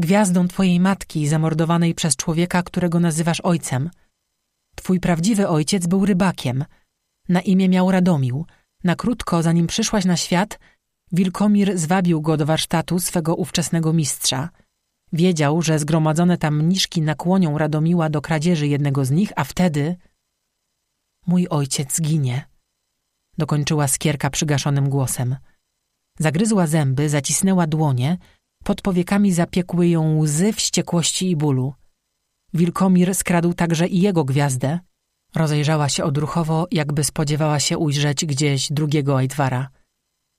gwiazdą twojej matki, zamordowanej przez człowieka, którego nazywasz ojcem. Twój prawdziwy ojciec był rybakiem. Na imię miał Radomił. Na krótko, zanim przyszłaś na świat, Wilkomir zwabił go do warsztatu swego ówczesnego mistrza. Wiedział, że zgromadzone tam mniszki nakłonią Radomiła do kradzieży jednego z nich, a wtedy... Mój ojciec zginie. Dokończyła skierka przygaszonym głosem. Zagryzła zęby, zacisnęła dłonie, pod powiekami zapiekły ją łzy wściekłości i bólu. Wilkomir skradł także i jego gwiazdę. Rozejrzała się odruchowo, jakby spodziewała się ujrzeć gdzieś drugiego Ajdwara.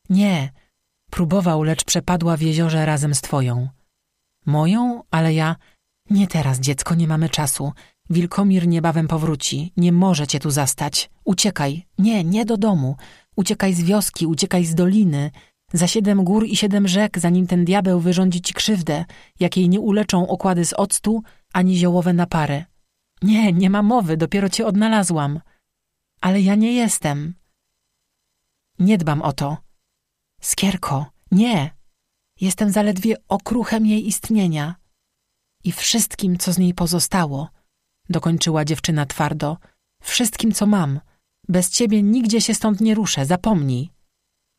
Nie, próbował, lecz przepadła w jeziorze razem z twoją. Moją? Ale ja... Nie teraz, dziecko, nie mamy czasu. Wilkomir niebawem powróci. Nie może cię tu zastać. Uciekaj. Nie, nie do domu. Uciekaj z wioski, uciekaj z doliny. Za siedem gór i siedem rzek, zanim ten diabeł wyrządzi ci krzywdę, jakiej nie uleczą okłady z octu, ani ziołowe napary. Nie, nie ma mowy, dopiero cię odnalazłam. Ale ja nie jestem. Nie dbam o to. Skierko, nie. Jestem zaledwie okruchem jej istnienia. I wszystkim, co z niej pozostało, dokończyła dziewczyna twardo. Wszystkim, co mam. Bez ciebie nigdzie się stąd nie ruszę, zapomnij.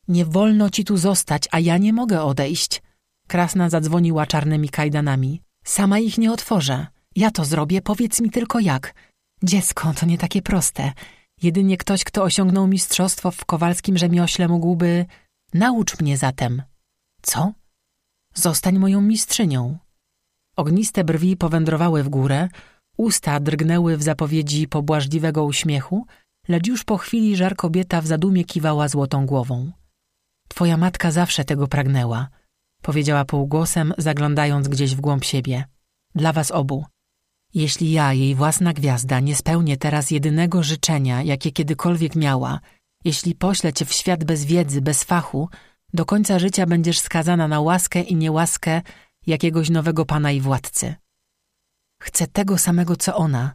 Nie wolno ci tu zostać, a ja nie mogę odejść. Krasna zadzwoniła czarnymi kajdanami. Sama ich nie otworzę. Ja to zrobię, powiedz mi tylko jak. Dziecko, to nie takie proste. Jedynie ktoś, kto osiągnął mistrzostwo w kowalskim rzemiośle mógłby... Naucz mnie zatem. Co? Zostań moją mistrzynią. Ogniste brwi powędrowały w górę, usta drgnęły w zapowiedzi pobłażliwego uśmiechu, lecz już po chwili żar kobieta w zadumie kiwała złotą głową. Twoja matka zawsze tego pragnęła, powiedziała półgłosem, zaglądając gdzieś w głąb siebie. Dla was obu. Jeśli ja, jej własna gwiazda, nie spełnię teraz jedynego życzenia, jakie kiedykolwiek miała, jeśli poślę cię w świat bez wiedzy, bez fachu, do końca życia będziesz skazana na łaskę i niełaskę jakiegoś nowego pana i władcy. Chcę tego samego, co ona.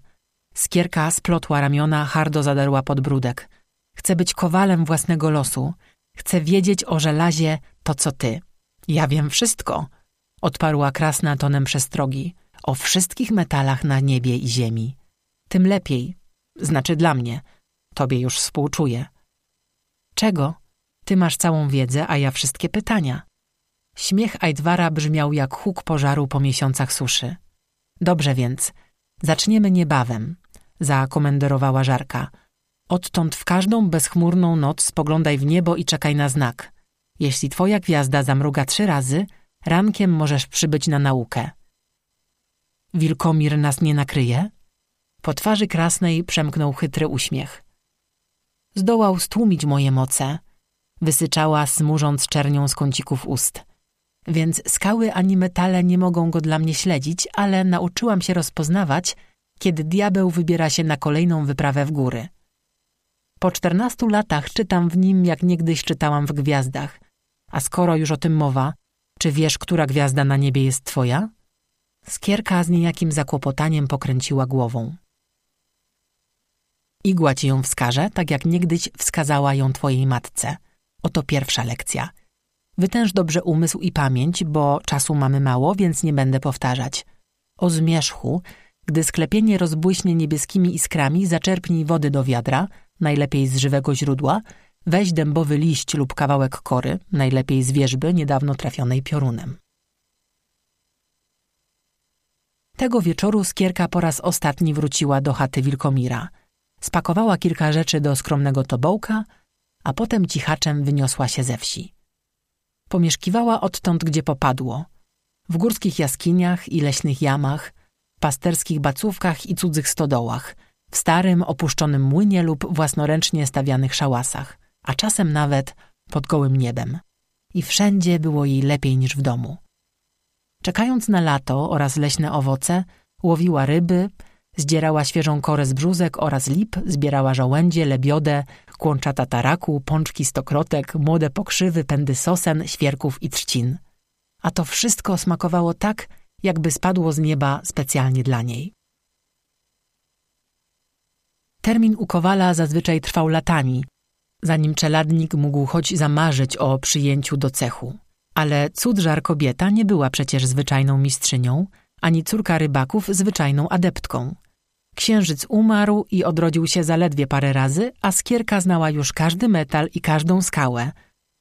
Skierka splotła ramiona, hardo zadarła podbródek. Chcę być kowalem własnego losu. Chcę wiedzieć o żelazie to, co ty. Ja wiem wszystko, odparła krasna tonem przestrogi. O wszystkich metalach na niebie i ziemi. Tym lepiej. Znaczy dla mnie. Tobie już współczuję. Czego? Ty masz całą wiedzę, a ja wszystkie pytania. Śmiech Ajdwara brzmiał jak huk pożaru po miesiącach suszy. Dobrze więc, zaczniemy niebawem, zakomenderowała Żarka. Odtąd w każdą bezchmurną noc spoglądaj w niebo i czekaj na znak. Jeśli twoja gwiazda zamruga trzy razy, rankiem możesz przybyć na naukę. Wilkomir nas nie nakryje? Po twarzy krasnej przemknął chytry uśmiech. Zdołał stłumić moje moce, wysyczała, smurząc czernią z kącików ust. Więc skały ani metale nie mogą go dla mnie śledzić, ale nauczyłam się rozpoznawać, kiedy diabeł wybiera się na kolejną wyprawę w góry. Po czternastu latach czytam w nim, jak niegdyś czytałam w gwiazdach. A skoro już o tym mowa, czy wiesz, która gwiazda na niebie jest twoja? Skierka z niejakim zakłopotaniem pokręciła głową. Igła ci ją wskaże, tak jak niegdyś wskazała ją twojej matce. Oto pierwsza lekcja. Wytęż dobrze umysł i pamięć, bo czasu mamy mało, więc nie będę powtarzać. O zmierzchu, gdy sklepienie rozbłyśnie niebieskimi iskrami, zaczerpnij wody do wiadra, najlepiej z żywego źródła, weź dębowy liść lub kawałek kory, najlepiej z wierzby niedawno trafionej piorunem. Tego wieczoru Skierka po raz ostatni wróciła do chaty Wilkomira. Spakowała kilka rzeczy do skromnego tobołka, a potem cichaczem wyniosła się ze wsi. Pomieszkiwała odtąd, gdzie popadło. W górskich jaskiniach i leśnych jamach, pasterskich bacówkach i cudzych stodołach, w starym, opuszczonym młynie lub własnoręcznie stawianych szałasach, a czasem nawet pod gołym niebem. I wszędzie było jej lepiej niż w domu. Czekając na lato oraz leśne owoce, łowiła ryby, zdzierała świeżą korę z brzózek oraz lip, zbierała żołędzie, lebiodę, kłączata taraku, pączki stokrotek, młode pokrzywy, pędy sosen, świerków i trzcin. A to wszystko smakowało tak, jakby spadło z nieba specjalnie dla niej. Termin u Kowala zazwyczaj trwał latami, zanim czeladnik mógł choć zamarzyć o przyjęciu do cechu. Ale cudżar kobieta nie była przecież zwyczajną mistrzynią, ani córka rybaków zwyczajną adeptką. Księżyc umarł i odrodził się zaledwie parę razy, a skierka znała już każdy metal i każdą skałę.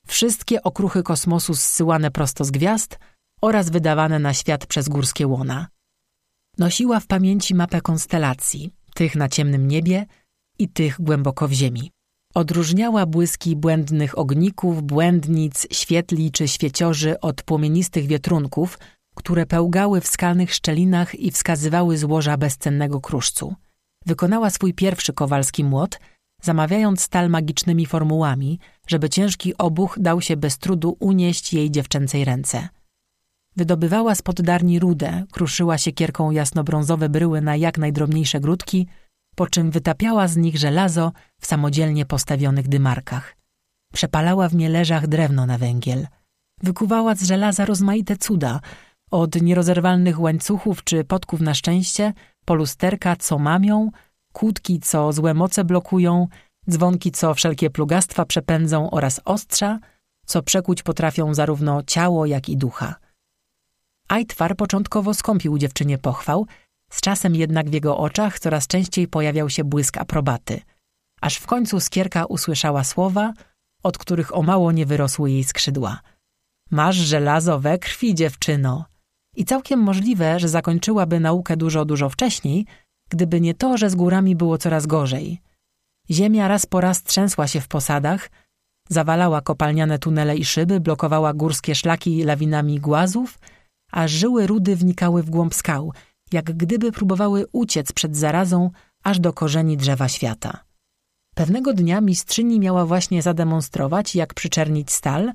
Wszystkie okruchy kosmosu zsyłane prosto z gwiazd oraz wydawane na świat przez górskie łona. Nosiła w pamięci mapę konstelacji, tych na ciemnym niebie i tych głęboko w ziemi. Odróżniała błyski błędnych ogników, błędnic, świetli czy świeciorzy od płomienistych wietrunków, które pełgały w skalnych szczelinach i wskazywały złoża bezcennego kruszcu. Wykonała swój pierwszy kowalski młot, zamawiając stal magicznymi formułami, żeby ciężki obuch dał się bez trudu unieść jej dziewczęcej ręce. Wydobywała z poddarni rudę, kruszyła siekierką jasnobrązowe bryły na jak najdrobniejsze grudki, po czym wytapiała z nich żelazo w samodzielnie postawionych dymarkach. Przepalała w mieleżach drewno na węgiel. Wykuwała z żelaza rozmaite cuda, od nierozerwalnych łańcuchów czy podków na szczęście, polusterka, co mamią, kłódki, co złe moce blokują, dzwonki, co wszelkie plugastwa przepędzą oraz ostrza, co przekuć potrafią zarówno ciało, jak i ducha. Aitwar początkowo skąpił dziewczynie pochwał, z czasem jednak w jego oczach coraz częściej pojawiał się błysk aprobaty, aż w końcu skierka usłyszała słowa, od których o mało nie wyrosły jej skrzydła. Masz żelazo we krwi, dziewczyno. I całkiem możliwe, że zakończyłaby naukę dużo, dużo wcześniej, gdyby nie to, że z górami było coraz gorzej. Ziemia raz po raz trzęsła się w posadach, zawalała kopalniane tunele i szyby, blokowała górskie szlaki lawinami głazów, a żyły rudy wnikały w głąb skał, jak gdyby próbowały uciec przed zarazą aż do korzeni drzewa świata. Pewnego dnia mistrzyni miała właśnie zademonstrować, jak przyczernić stal,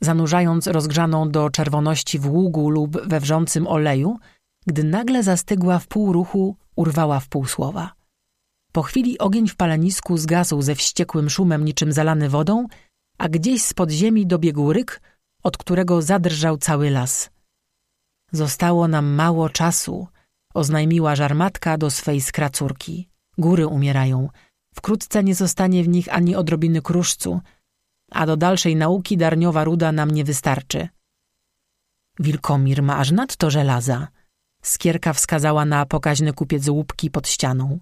zanurzając rozgrzaną do czerwoności w ługu lub we wrzącym oleju, gdy nagle zastygła w pół ruchu, urwała w pół słowa. Po chwili ogień w palenisku zgasł ze wściekłym szumem niczym zalany wodą, a gdzieś z ziemi dobiegł ryk, od którego zadrżał cały las. Zostało nam mało czasu, oznajmiła żarmatka do swej skracórki. Góry umierają. Wkrótce nie zostanie w nich ani odrobiny kruszcu, a do dalszej nauki darniowa ruda nam nie wystarczy. Wilkomir ma aż nadto żelaza. Skierka wskazała na pokaźny kupiec łupki pod ścianą.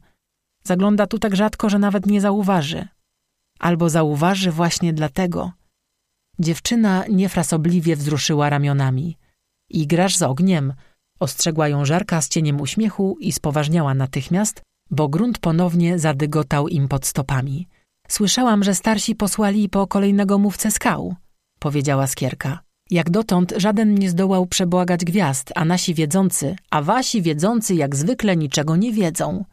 Zagląda tu tak rzadko, że nawet nie zauważy. Albo zauważy właśnie dlatego. Dziewczyna niefrasobliwie wzruszyła ramionami. I grasz z ogniem, ostrzegła ją żarka z cieniem uśmiechu i spoważniała natychmiast, bo grunt ponownie zadygotał im pod stopami. Słyszałam, że starsi posłali po kolejnego mówcę skał, powiedziała skierka. Jak dotąd żaden nie zdołał przebłagać gwiazd, a nasi wiedzący, a wasi wiedzący jak zwykle niczego nie wiedzą.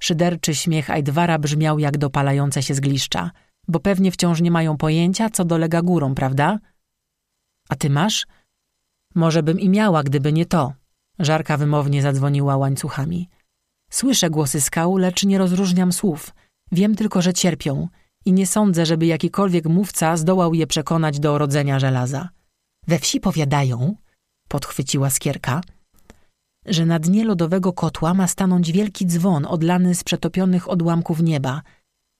Szyderczy śmiech Ajdwara brzmiał jak dopalające się zgliszcza, bo pewnie wciąż nie mają pojęcia, co dolega górą, prawda? A ty masz? Może bym i miała, gdyby nie to. Żarka wymownie zadzwoniła łańcuchami. Słyszę głosy skał, lecz nie rozróżniam słów. Wiem tylko, że cierpią i nie sądzę, żeby jakikolwiek mówca zdołał je przekonać do rodzenia żelaza. We wsi powiadają, podchwyciła skierka, że na dnie lodowego kotła ma stanąć wielki dzwon odlany z przetopionych odłamków nieba.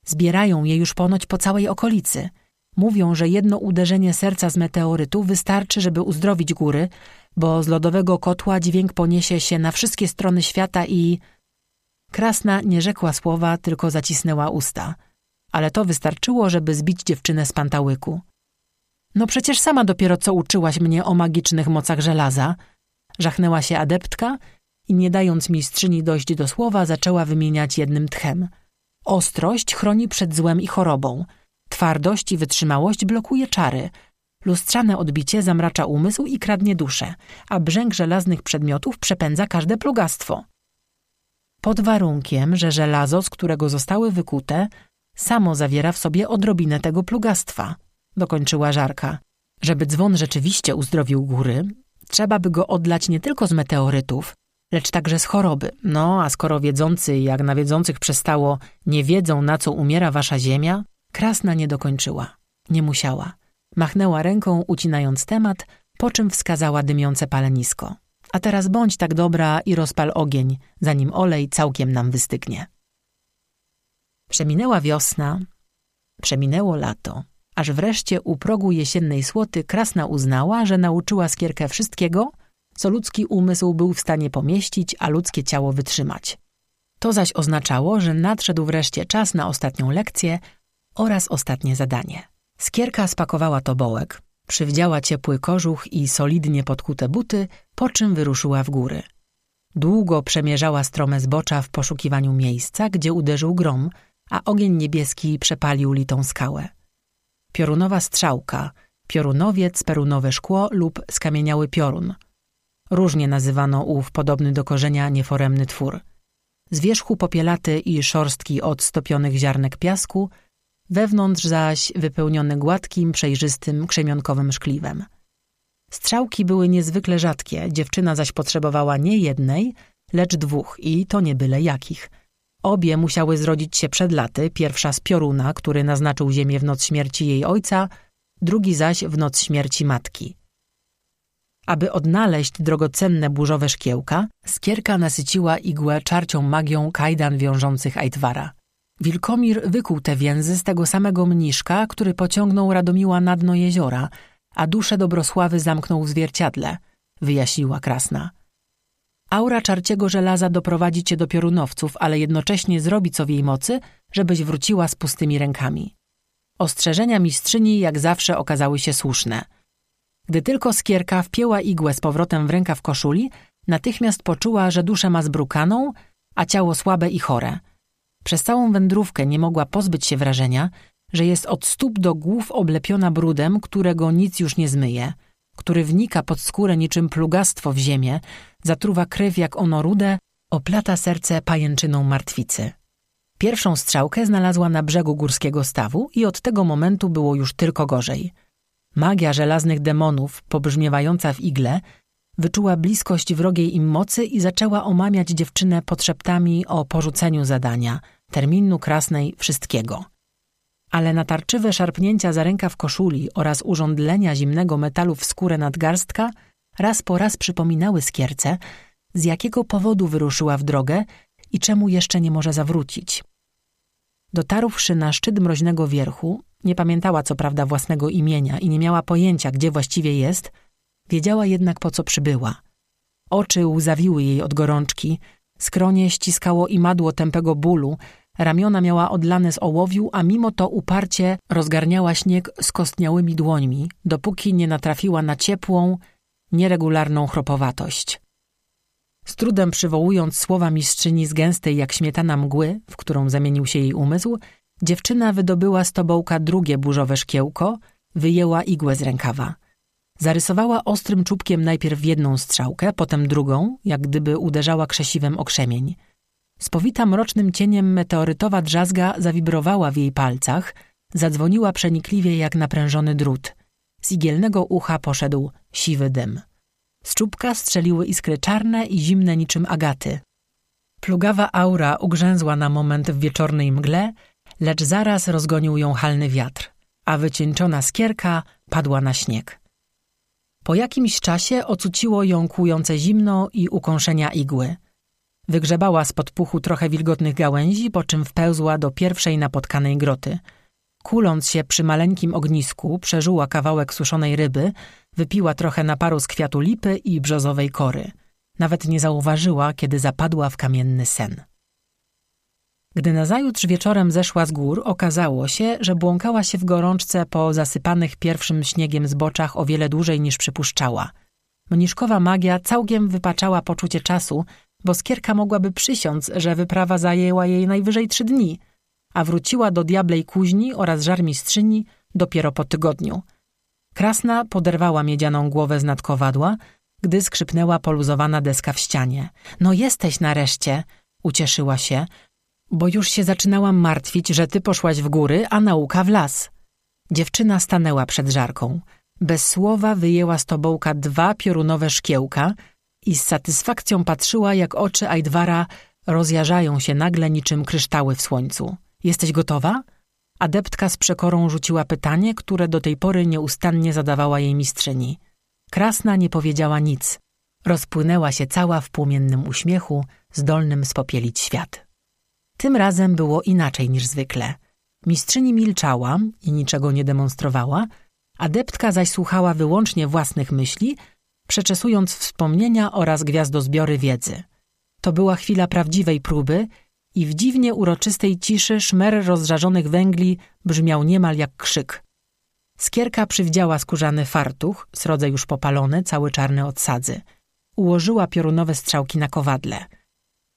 Zbierają je już ponoć po całej okolicy – Mówią, że jedno uderzenie serca z meteorytu wystarczy, żeby uzdrowić góry, bo z lodowego kotła dźwięk poniesie się na wszystkie strony świata i... Krasna nie rzekła słowa, tylko zacisnęła usta. Ale to wystarczyło, żeby zbić dziewczynę z pantałyku. No przecież sama dopiero co uczyłaś mnie o magicznych mocach żelaza. Żachnęła się adeptka i nie dając mistrzyni dojść do słowa, zaczęła wymieniać jednym tchem. Ostrość chroni przed złem i chorobą – Twardość i wytrzymałość blokuje czary. Lustrzane odbicie zamracza umysł i kradnie duszę, a brzęk żelaznych przedmiotów przepędza każde plugastwo. Pod warunkiem, że żelazo, z którego zostały wykute, samo zawiera w sobie odrobinę tego plugastwa, dokończyła Żarka. Żeby dzwon rzeczywiście uzdrowił góry, trzeba by go odlać nie tylko z meteorytów, lecz także z choroby. No, a skoro wiedzący, jak na wiedzących przestało, nie wiedzą, na co umiera wasza ziemia, Krasna nie dokończyła. Nie musiała. Machnęła ręką, ucinając temat, po czym wskazała dymiące palenisko. A teraz bądź tak dobra i rozpal ogień, zanim olej całkiem nam wystygnie. Przeminęła wiosna, przeminęło lato. aż wreszcie u progu jesiennej słoty Krasna uznała, że nauczyła Skierkę wszystkiego, co ludzki umysł był w stanie pomieścić, a ludzkie ciało wytrzymać. To zaś oznaczało, że nadszedł wreszcie czas na ostatnią lekcję oraz ostatnie zadanie. Skierka spakowała tobołek, przywdziała ciepły kożuch i solidnie podkute buty, po czym wyruszyła w góry. Długo przemierzała strome zbocza w poszukiwaniu miejsca, gdzie uderzył grom, a ogień niebieski przepalił litą skałę. Piorunowa strzałka, piorunowiec, perunowe szkło lub skamieniały piorun. Różnie nazywano ów podobny do korzenia nieforemny twór. Z wierzchu popielaty i szorstki od stopionych ziarnek piasku, wewnątrz zaś wypełniony gładkim, przejrzystym, krzemionkowym szkliwem. Strzałki były niezwykle rzadkie, dziewczyna zaś potrzebowała nie jednej, lecz dwóch i to nie byle jakich. Obie musiały zrodzić się przed laty, pierwsza z pioruna, który naznaczył ziemię w noc śmierci jej ojca, drugi zaś w noc śmierci matki. Aby odnaleźć drogocenne burzowe szkiełka, skierka nasyciła igłę czarcią magią kajdan wiążących Aitwara. Wilkomir wykuł te więzy z tego samego mniszka, który pociągnął Radomiła na dno jeziora, a duszę Dobrosławy zamknął w zwierciadle, wyjaśniła Krasna. Aura czarciego żelaza doprowadzi cię do piorunowców, ale jednocześnie zrobi co w jej mocy, żebyś wróciła z pustymi rękami. Ostrzeżenia mistrzyni jak zawsze okazały się słuszne. Gdy tylko skierka wpięła igłę z powrotem w rękaw koszuli, natychmiast poczuła, że duszę ma zbrukaną, a ciało słabe i chore. Przez całą wędrówkę nie mogła pozbyć się wrażenia, że jest od stóp do głów oblepiona brudem, którego nic już nie zmyje, który wnika pod skórę niczym plugastwo w ziemię, zatruwa krew jak ono rude, oplata serce pajęczyną martwicy. Pierwszą strzałkę znalazła na brzegu górskiego stawu i od tego momentu było już tylko gorzej. Magia żelaznych demonów, pobrzmiewająca w igle, wyczuła bliskość wrogiej im mocy i zaczęła omamiać dziewczynę podszeptami o porzuceniu zadania, terminu krasnej wszystkiego. Ale natarczywe szarpnięcia za rękaw koszuli oraz urządlenia zimnego metalu w skórę nadgarstka raz po raz przypominały skierce, z jakiego powodu wyruszyła w drogę i czemu jeszcze nie może zawrócić. Dotarłszy na szczyt mroźnego wierchu, nie pamiętała co prawda własnego imienia i nie miała pojęcia, gdzie właściwie jest, wiedziała jednak po co przybyła. Oczy łzawiły jej od gorączki, skronie ściskało imadło tępego bólu, ramiona miała odlane z ołowiu, a mimo to uparcie rozgarniała śnieg skostniałymi dłońmi, dopóki nie natrafiła na ciepłą, nieregularną chropowatość. Z trudem przywołując słowa mistrzyni z gęstej jak śmietana mgły, w którą zamienił się jej umysł, dziewczyna wydobyła z tobołka drugie burzowe szkiełko, wyjęła igłę z rękawa. Zarysowała ostrym czubkiem najpierw jedną strzałkę, potem drugą, jak gdyby uderzała krzesiwem o krzemień. Spowita mrocznym cieniem meteorytowa drzazga zawibrowała w jej palcach, zadzwoniła przenikliwie jak naprężony drut. Z igielnego ucha poszedł siwy dym. Z czubka strzeliły iskry czarne i zimne niczym agaty. Plugawa aura ugrzęzła na moment w wieczornej mgle, lecz zaraz rozgonił ją halny wiatr, a wycieńczona skierka padła na śnieg. Po jakimś czasie ocuciło ją kłujące zimno i ukąszenia igły. Wygrzebała z podpuchu trochę wilgotnych gałęzi, po czym wpełzła do pierwszej napotkanej groty. Kuląc się przy maleńkim ognisku, przeżuła kawałek suszonej ryby, wypiła trochę naparu z kwiatu lipy i brzozowej kory. Nawet nie zauważyła, kiedy zapadła w kamienny sen. Gdy nazajutrz wieczorem zeszła z gór, okazało się, że błąkała się w gorączce po zasypanych pierwszym śniegiem zboczach o wiele dłużej niż przypuszczała. Mniszkowa magia całkiem wypaczała poczucie czasu, bo skierka mogłaby przysiąc, że wyprawa zajęła jej najwyżej trzy dni, a wróciła do diablej kuźni oraz żarmistrzyni dopiero po tygodniu. Krasna poderwała miedzianą głowę z nadkowadła, gdy skrzypnęła poluzowana deska w ścianie. No jesteś nareszcie, ucieszyła się, bo już się zaczynałam martwić, że ty poszłaś w góry, a nauka w las. Dziewczyna stanęła przed żarką. Bez słowa wyjęła z tobołka dwa piorunowe szkiełka i z satysfakcją patrzyła, jak oczy Ajdwara rozjarzają się nagle niczym kryształy w słońcu. Jesteś gotowa? Adeptka z przekorą rzuciła pytanie, które do tej pory nieustannie zadawała jej mistrzyni. Krasna nie powiedziała nic. Rozpłynęła się cała w płomiennym uśmiechu, zdolnym spopielić świat. Tym razem było inaczej niż zwykle. Mistrzyni milczała i niczego nie demonstrowała, adeptka zaś słuchała wyłącznie własnych myśli, przeczesując wspomnienia oraz gwiazdozbiory wiedzy. To była chwila prawdziwej próby i w dziwnie uroczystej ciszy szmer rozżarzonych węgli brzmiał niemal jak krzyk. Skierka przywdziała skórzany fartuch, srodze już popalony, cały czarny od sadzy. Ułożyła piorunowe strzałki na kowadle.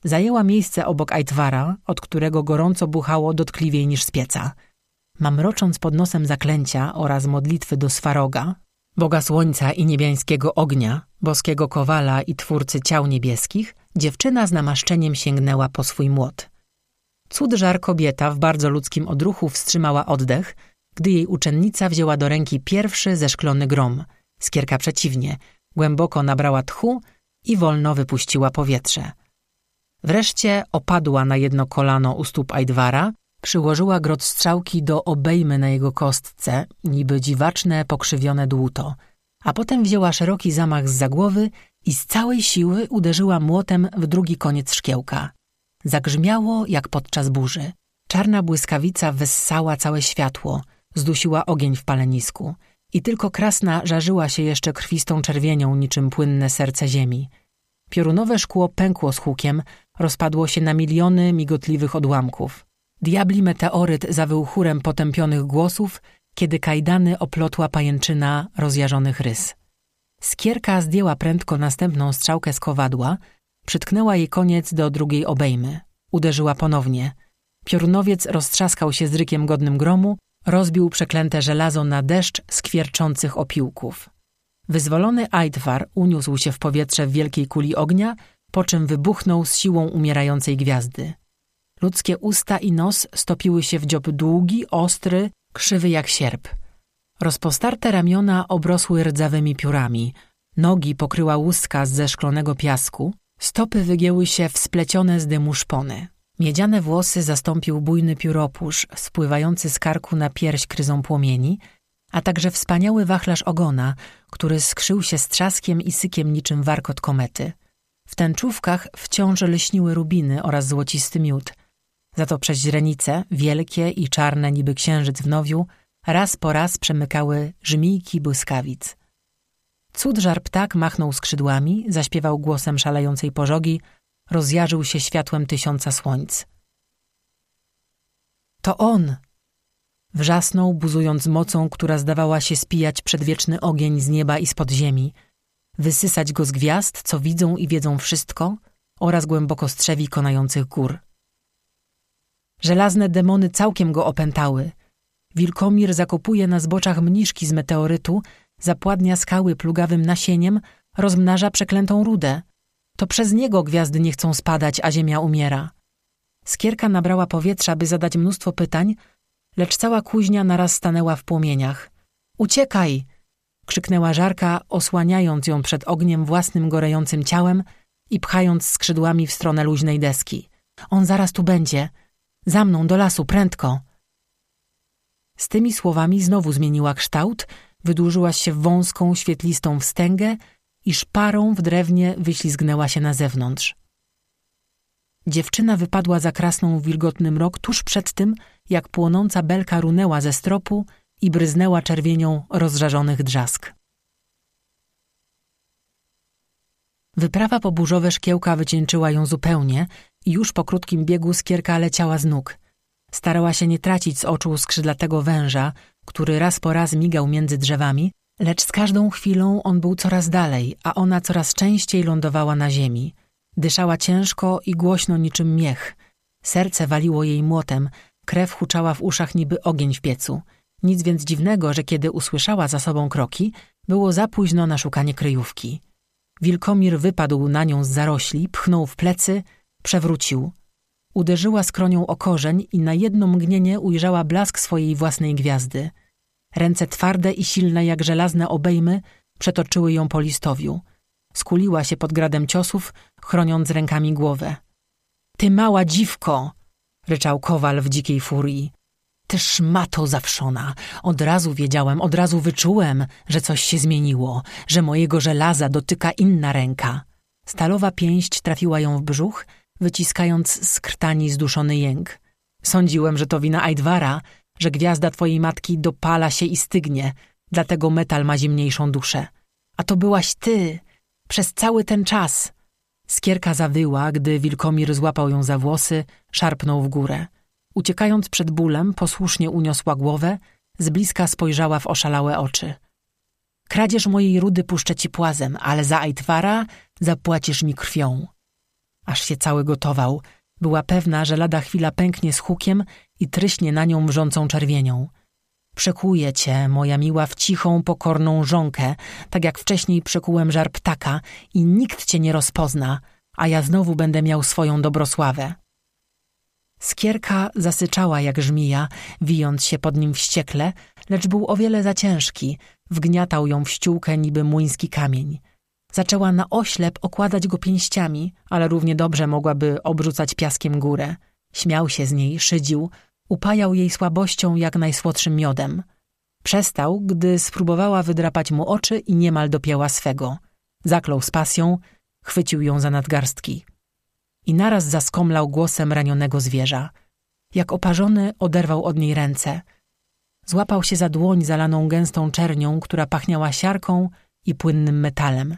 Zajęła miejsce obok Aitwara, od którego gorąco buchało dotkliwiej niż z pieca. Mamrocząc pod nosem zaklęcia oraz modlitwy do Swaroga, Boga Słońca i niebiańskiego ognia, boskiego kowala i twórcy ciał niebieskich, dziewczyna z namaszczeniem sięgnęła po swój młot. Cud żar kobieta w bardzo ludzkim odruchu wstrzymała oddech, gdy jej uczennica wzięła do ręki pierwszy zeszklony grom. Skierka przeciwnie, głęboko nabrała tchu i wolno wypuściła powietrze. Wreszcie opadła na jedno kolano u stóp Ajdwara, przyłożyła grot strzałki do obejmy na jego kostce, niby dziwaczne, pokrzywione dłuto, a potem wzięła szeroki zamach z zagłowy i z całej siły uderzyła młotem w drugi koniec szkiełka. Zagrzmiało jak podczas burzy. Czarna błyskawica wessała całe światło, zdusiła ogień w palenisku i tylko krasna żarzyła się jeszcze krwistą czerwienią niczym płynne serce ziemi. Piorunowe szkło pękło z hukiem, rozpadło się na miliony migotliwych odłamków. Diabli meteoryt zawył chórem potępionych głosów, kiedy kajdany oplotła pajęczyna rozjarzonych rys. Skierka zdjęła prędko następną strzałkę z kowadła, przytknęła jej koniec do drugiej obejmy. Uderzyła ponownie. Piorunowiec roztrzaskał się z rykiem godnym gromu, rozbił przeklęte żelazo na deszcz skwierczących opiłków. Wyzwolony Aidwar uniósł się w powietrze w wielkiej kuli ognia, po czym wybuchnął z siłą umierającej gwiazdy. Ludzkie usta i nos stopiły się w dziób długi, ostry, krzywy jak sierp. Rozpostarte ramiona obrosły rdzawymi piórami, nogi pokryła łuska z zeszklonego piasku, stopy wygięły się w splecione z dymu szpony. Miedziane włosy zastąpił bujny pióropusz, spływający z karku na pierś kryzą płomieni, a także wspaniały wachlarz ogona, który skrzył się z trzaskiem i sykiem niczym warkot komety. W tęczówkach wciąż lśniły rubiny oraz złocisty miód. Za to przez źrenice, wielkie i czarne niby księżyc w nowiu, raz po raz przemykały żmijki błyskawic. Cud żar ptak machnął skrzydłami, zaśpiewał głosem szalejącej pożogi, rozjarzył się światłem tysiąca słońc. To on! Wrzasnął, buzując mocą, która zdawała się spijać przedwieczny ogień z nieba i spod ziemi, wysysać go z gwiazd, co widzą i wiedzą wszystko, oraz głęboko strzewi konających gór. Żelazne demony całkiem go opętały. Wilkomir zakopuje na zboczach mniszki z meteorytu, zapładnia skały plugawym nasieniem, rozmnaża przeklętą rudę. To przez niego gwiazdy nie chcą spadać, a ziemia umiera. Skierka nabrała powietrza, by zadać mnóstwo pytań, lecz cała kuźnia naraz stanęła w płomieniach. Uciekaj! Krzyknęła żarka, osłaniając ją przed ogniem własnym gorejącym ciałem i pchając skrzydłami w stronę luźnej deski. On zaraz tu będzie. Za mną, do lasu, prędko! Z tymi słowami znowu zmieniła kształt, wydłużyła się w wąską, świetlistą wstęgę i szparą w drewnie wyślizgnęła się na zewnątrz. Dziewczyna wypadła za krasną wilgotny mrok tuż przed tym, jak płonąca belka runęła ze stropu i bryznęła czerwienią rozżarzonych drzask. Wyprawa po burzowe szkiełka wycieńczyła ją zupełnie i już po krótkim biegu skierka leciała z nóg. Starała się nie tracić z oczu skrzydlatego węża, który raz po raz migał między drzewami, lecz z każdą chwilą on był coraz dalej, a ona coraz częściej lądowała na ziemi. Dyszała ciężko i głośno niczym miech. Serce waliło jej młotem, krew huczała w uszach niby ogień w piecu. Nic więc dziwnego, że kiedy usłyszała za sobą kroki, było za późno na szukanie kryjówki. Wilkomir wypadł na nią z zarośli, pchnął w plecy, przewrócił. Uderzyła skronią o korzeń i na jedno mgnienie ujrzała blask swojej własnej gwiazdy. Ręce twarde i silne jak żelazne obejmy przetoczyły ją po listowiu. Skuliła się pod gradem ciosów, chroniąc rękami głowę. – Ty mała dziwko! – ryczał kowal w dzikiej furii. Ty szmato zawszona. Od razu wiedziałem, od razu wyczułem, że coś się zmieniło, że mojego żelaza dotyka inna ręka. Stalowa pięść trafiła ją w brzuch, wyciskając z krtani zduszony jęk. Sądziłem, że to wina Ajdwara, że gwiazda twojej matki dopala się i stygnie, dlatego metal ma zimniejszą duszę. A to byłaś ty, przez cały ten czas. Skierka zawyła, gdy Wilkomir złapał ją za włosy, szarpnął w górę. Uciekając przed bólem, posłusznie uniosła głowę, z bliska spojrzała w oszalałe oczy. Kradzież mojej rudy puszczę ci płazem, ale za Aitwara zapłacisz mi krwią. Aż się cały gotował. Była pewna, że lada chwila pęknie z hukiem i tryśnie na nią wrzącą czerwienią. Przekuję cię, moja miła, w cichą, pokorną żonkę, tak jak wcześniej przekułem żar ptaka i nikt cię nie rozpozna, a ja znowu będę miał swoją dobrosławę. Skierka zasyczała jak żmija, wijąc się pod nim wściekle, lecz był o wiele za ciężki, wgniatał ją w ściółkę niby młyński kamień. Zaczęła na oślep okładać go pięściami, ale równie dobrze mogłaby obrzucać piaskiem górę. Śmiał się z niej, szydził, upajał jej słabością jak najsłodszym miodem. Przestał, gdy spróbowała wydrapać mu oczy i niemal dopięła swego. Zaklął z pasją, chwycił ją za nadgarstki i naraz zaskomlał głosem ranionego zwierza. Jak oparzony oderwał od niej ręce. Złapał się za dłoń zalaną gęstą czernią, która pachniała siarką i płynnym metalem.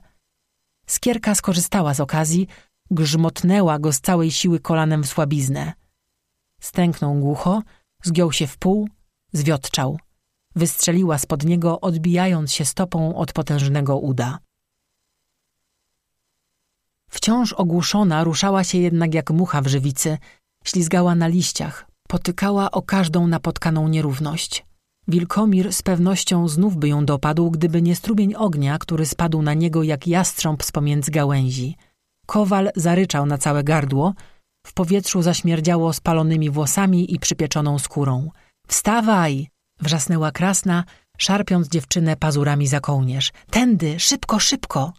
Skierka skorzystała z okazji, grzmotnęła go z całej siły kolanem w słabiznę. Stęknął głucho, zgiął się w pół, zwiotczał. Wystrzeliła spod niego, odbijając się stopą od potężnego uda. Wciąż ogłuszona ruszała się jednak jak mucha w żywicy, ślizgała na liściach, potykała o każdą napotkaną nierówność. Wilkomir z pewnością znów by ją dopadł, gdyby nie strumień ognia, który spadł na niego jak jastrząb z pomiędzy gałęzi. Kowal zaryczał na całe gardło, w powietrzu zaśmierdziało spalonymi włosami i przypieczoną skórą. Wstawaj! wrzasnęła krasna, szarpiąc dziewczynę pazurami za kołnierz. Tędy, szybko, szybko!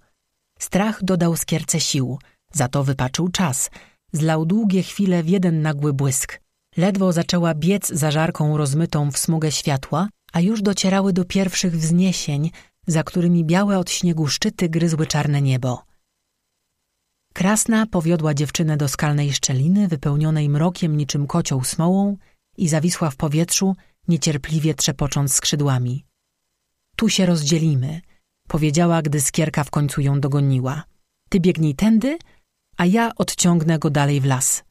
Strach dodał skierce sił, za to wypaczył czas. Zlał długie chwile w jeden nagły błysk. Ledwo zaczęła biec za żarką rozmytą w smugę światła, a już docierały do pierwszych wzniesień, za którymi białe od śniegu szczyty gryzły czarne niebo. Krasna powiodła dziewczynę do skalnej szczeliny, wypełnionej mrokiem niczym kocioł smołą i zawisła w powietrzu, niecierpliwie trzepocząc skrzydłami. Tu się rozdzielimy, powiedziała, gdy skierka w końcu ją dogoniła. Ty biegnij tędy, a ja odciągnę go dalej w las.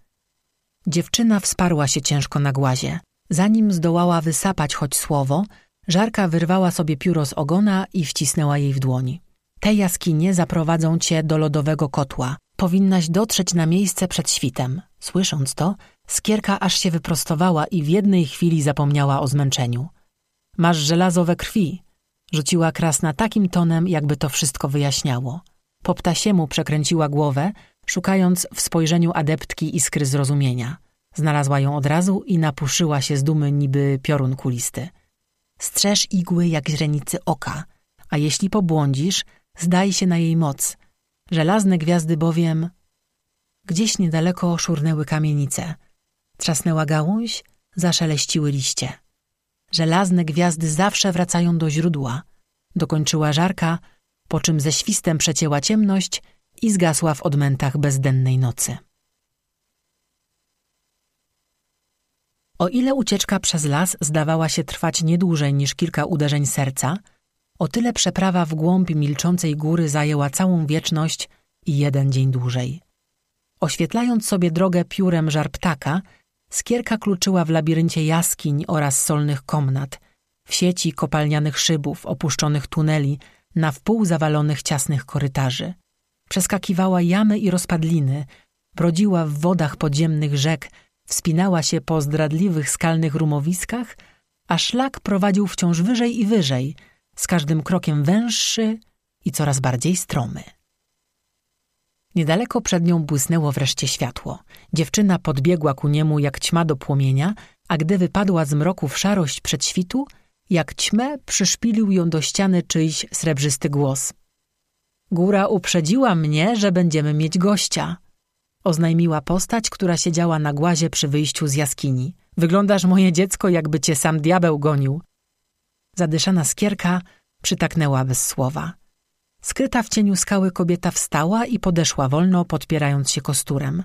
Dziewczyna wsparła się ciężko na głazie. Zanim zdołała wysapać choć słowo, żarka wyrwała sobie pióro z ogona i wcisnęła jej w dłoni. Te jaskinie zaprowadzą cię do lodowego kotła. Powinnaś dotrzeć na miejsce przed świtem. Słysząc to, skierka aż się wyprostowała i w jednej chwili zapomniała o zmęczeniu. Masz żelazo we krwi, Rzuciła krasna takim tonem, jakby to wszystko wyjaśniało. Po ptasiemu przekręciła głowę, szukając w spojrzeniu adeptki iskry zrozumienia. Znalazła ją od razu i napuszyła się z dumy niby piorun kulisty. Strzeż igły jak źrenicy oka, a jeśli pobłądzisz, zdaj się na jej moc. Żelazne gwiazdy bowiem... Gdzieś niedaleko szurnęły kamienice. Trzasnęła gałąź, zaszeleściły liście. Żelazne gwiazdy zawsze wracają do źródła. Dokończyła żarka, po czym ze świstem przecięła ciemność i zgasła w odmętach bezdennej nocy. O ile ucieczka przez las zdawała się trwać nie dłużej niż kilka uderzeń serca, o tyle przeprawa w głąb milczącej góry zajęła całą wieczność i jeden dzień dłużej. Oświetlając sobie drogę piórem żar ptaka, Skierka kluczyła w labiryncie jaskiń oraz solnych komnat, w sieci kopalnianych szybów, opuszczonych tuneli, na wpół zawalonych ciasnych korytarzy. Przeskakiwała jamy i rozpadliny, brodziła w wodach podziemnych rzek, wspinała się po zdradliwych skalnych rumowiskach, a szlak prowadził wciąż wyżej i wyżej, z każdym krokiem węższy i coraz bardziej stromy. Niedaleko przed nią błysnęło wreszcie światło. Dziewczyna podbiegła ku niemu jak ćma do płomienia, a gdy wypadła z mroku w szarość przedświtu, jak ćmę przyszpilił ją do ściany czyjś srebrzysty głos. Góra uprzedziła mnie, że będziemy mieć gościa. Oznajmiła postać, która siedziała na głazie przy wyjściu z jaskini. Wyglądasz moje dziecko, jakby cię sam diabeł gonił. Zadyszana skierka przytaknęła bez słowa. Skryta w cieniu skały kobieta wstała i podeszła wolno, podpierając się kosturem.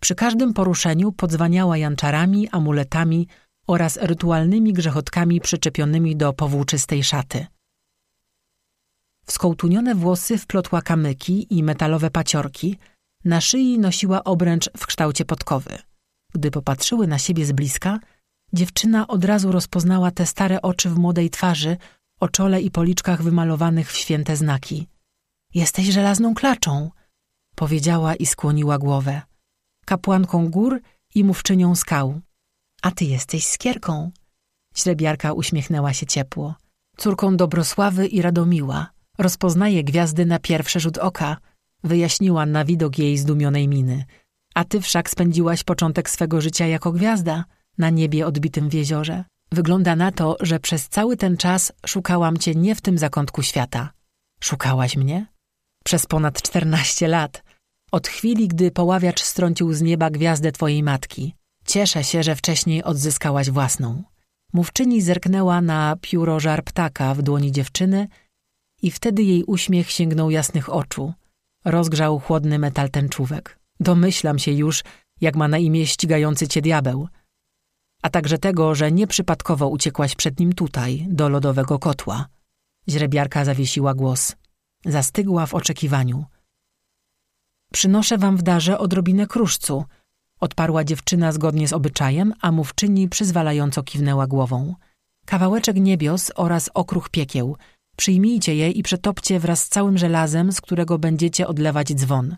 Przy każdym poruszeniu podzwaniała janczarami, amuletami oraz rytualnymi grzechotkami przyczepionymi do powłóczystej szaty. W skołtunione włosy wplotła kamyki i metalowe paciorki, na szyi nosiła obręcz w kształcie podkowy. Gdy popatrzyły na siebie z bliska, dziewczyna od razu rozpoznała te stare oczy w młodej twarzy, o czole i policzkach wymalowanych w święte znaki. Jesteś żelazną klaczą, powiedziała i skłoniła głowę. Kapłanką gór i mówczynią skał. A ty jesteś skierką. Źrebiarka uśmiechnęła się ciepło. Córką Dobrosławy i Radomiła. Rozpoznaje gwiazdy na pierwszy rzut oka, wyjaśniła na widok jej zdumionej miny. A ty wszak spędziłaś początek swego życia jako gwiazda na niebie odbitym w jeziorze. Wygląda na to, że przez cały ten czas szukałam cię nie w tym zakątku świata. Szukałaś mnie? Przez ponad czternaście lat. Od chwili, gdy poławiacz strącił z nieba gwiazdę twojej matki. Cieszę się, że wcześniej odzyskałaś własną. Mówczyni zerknęła na pióro żar ptaka w dłoni dziewczyny i wtedy jej uśmiech sięgnął jasnych oczu. Rozgrzał chłodny metal tęczówek. Domyślam się już, jak ma na imię ścigający cię diabeł. A także tego, że nieprzypadkowo uciekłaś przed nim tutaj, do lodowego kotła. Źrebiarka zawiesiła głos. Zastygła w oczekiwaniu. Przynoszę wam w darze odrobinę kruszcu, odparła dziewczyna zgodnie z obyczajem, a mówczyni przyzwalająco kiwnęła głową. Kawałeczek niebios oraz okruch piekieł. Przyjmijcie je i przetopcie wraz z całym żelazem, z którego będziecie odlewać dzwon.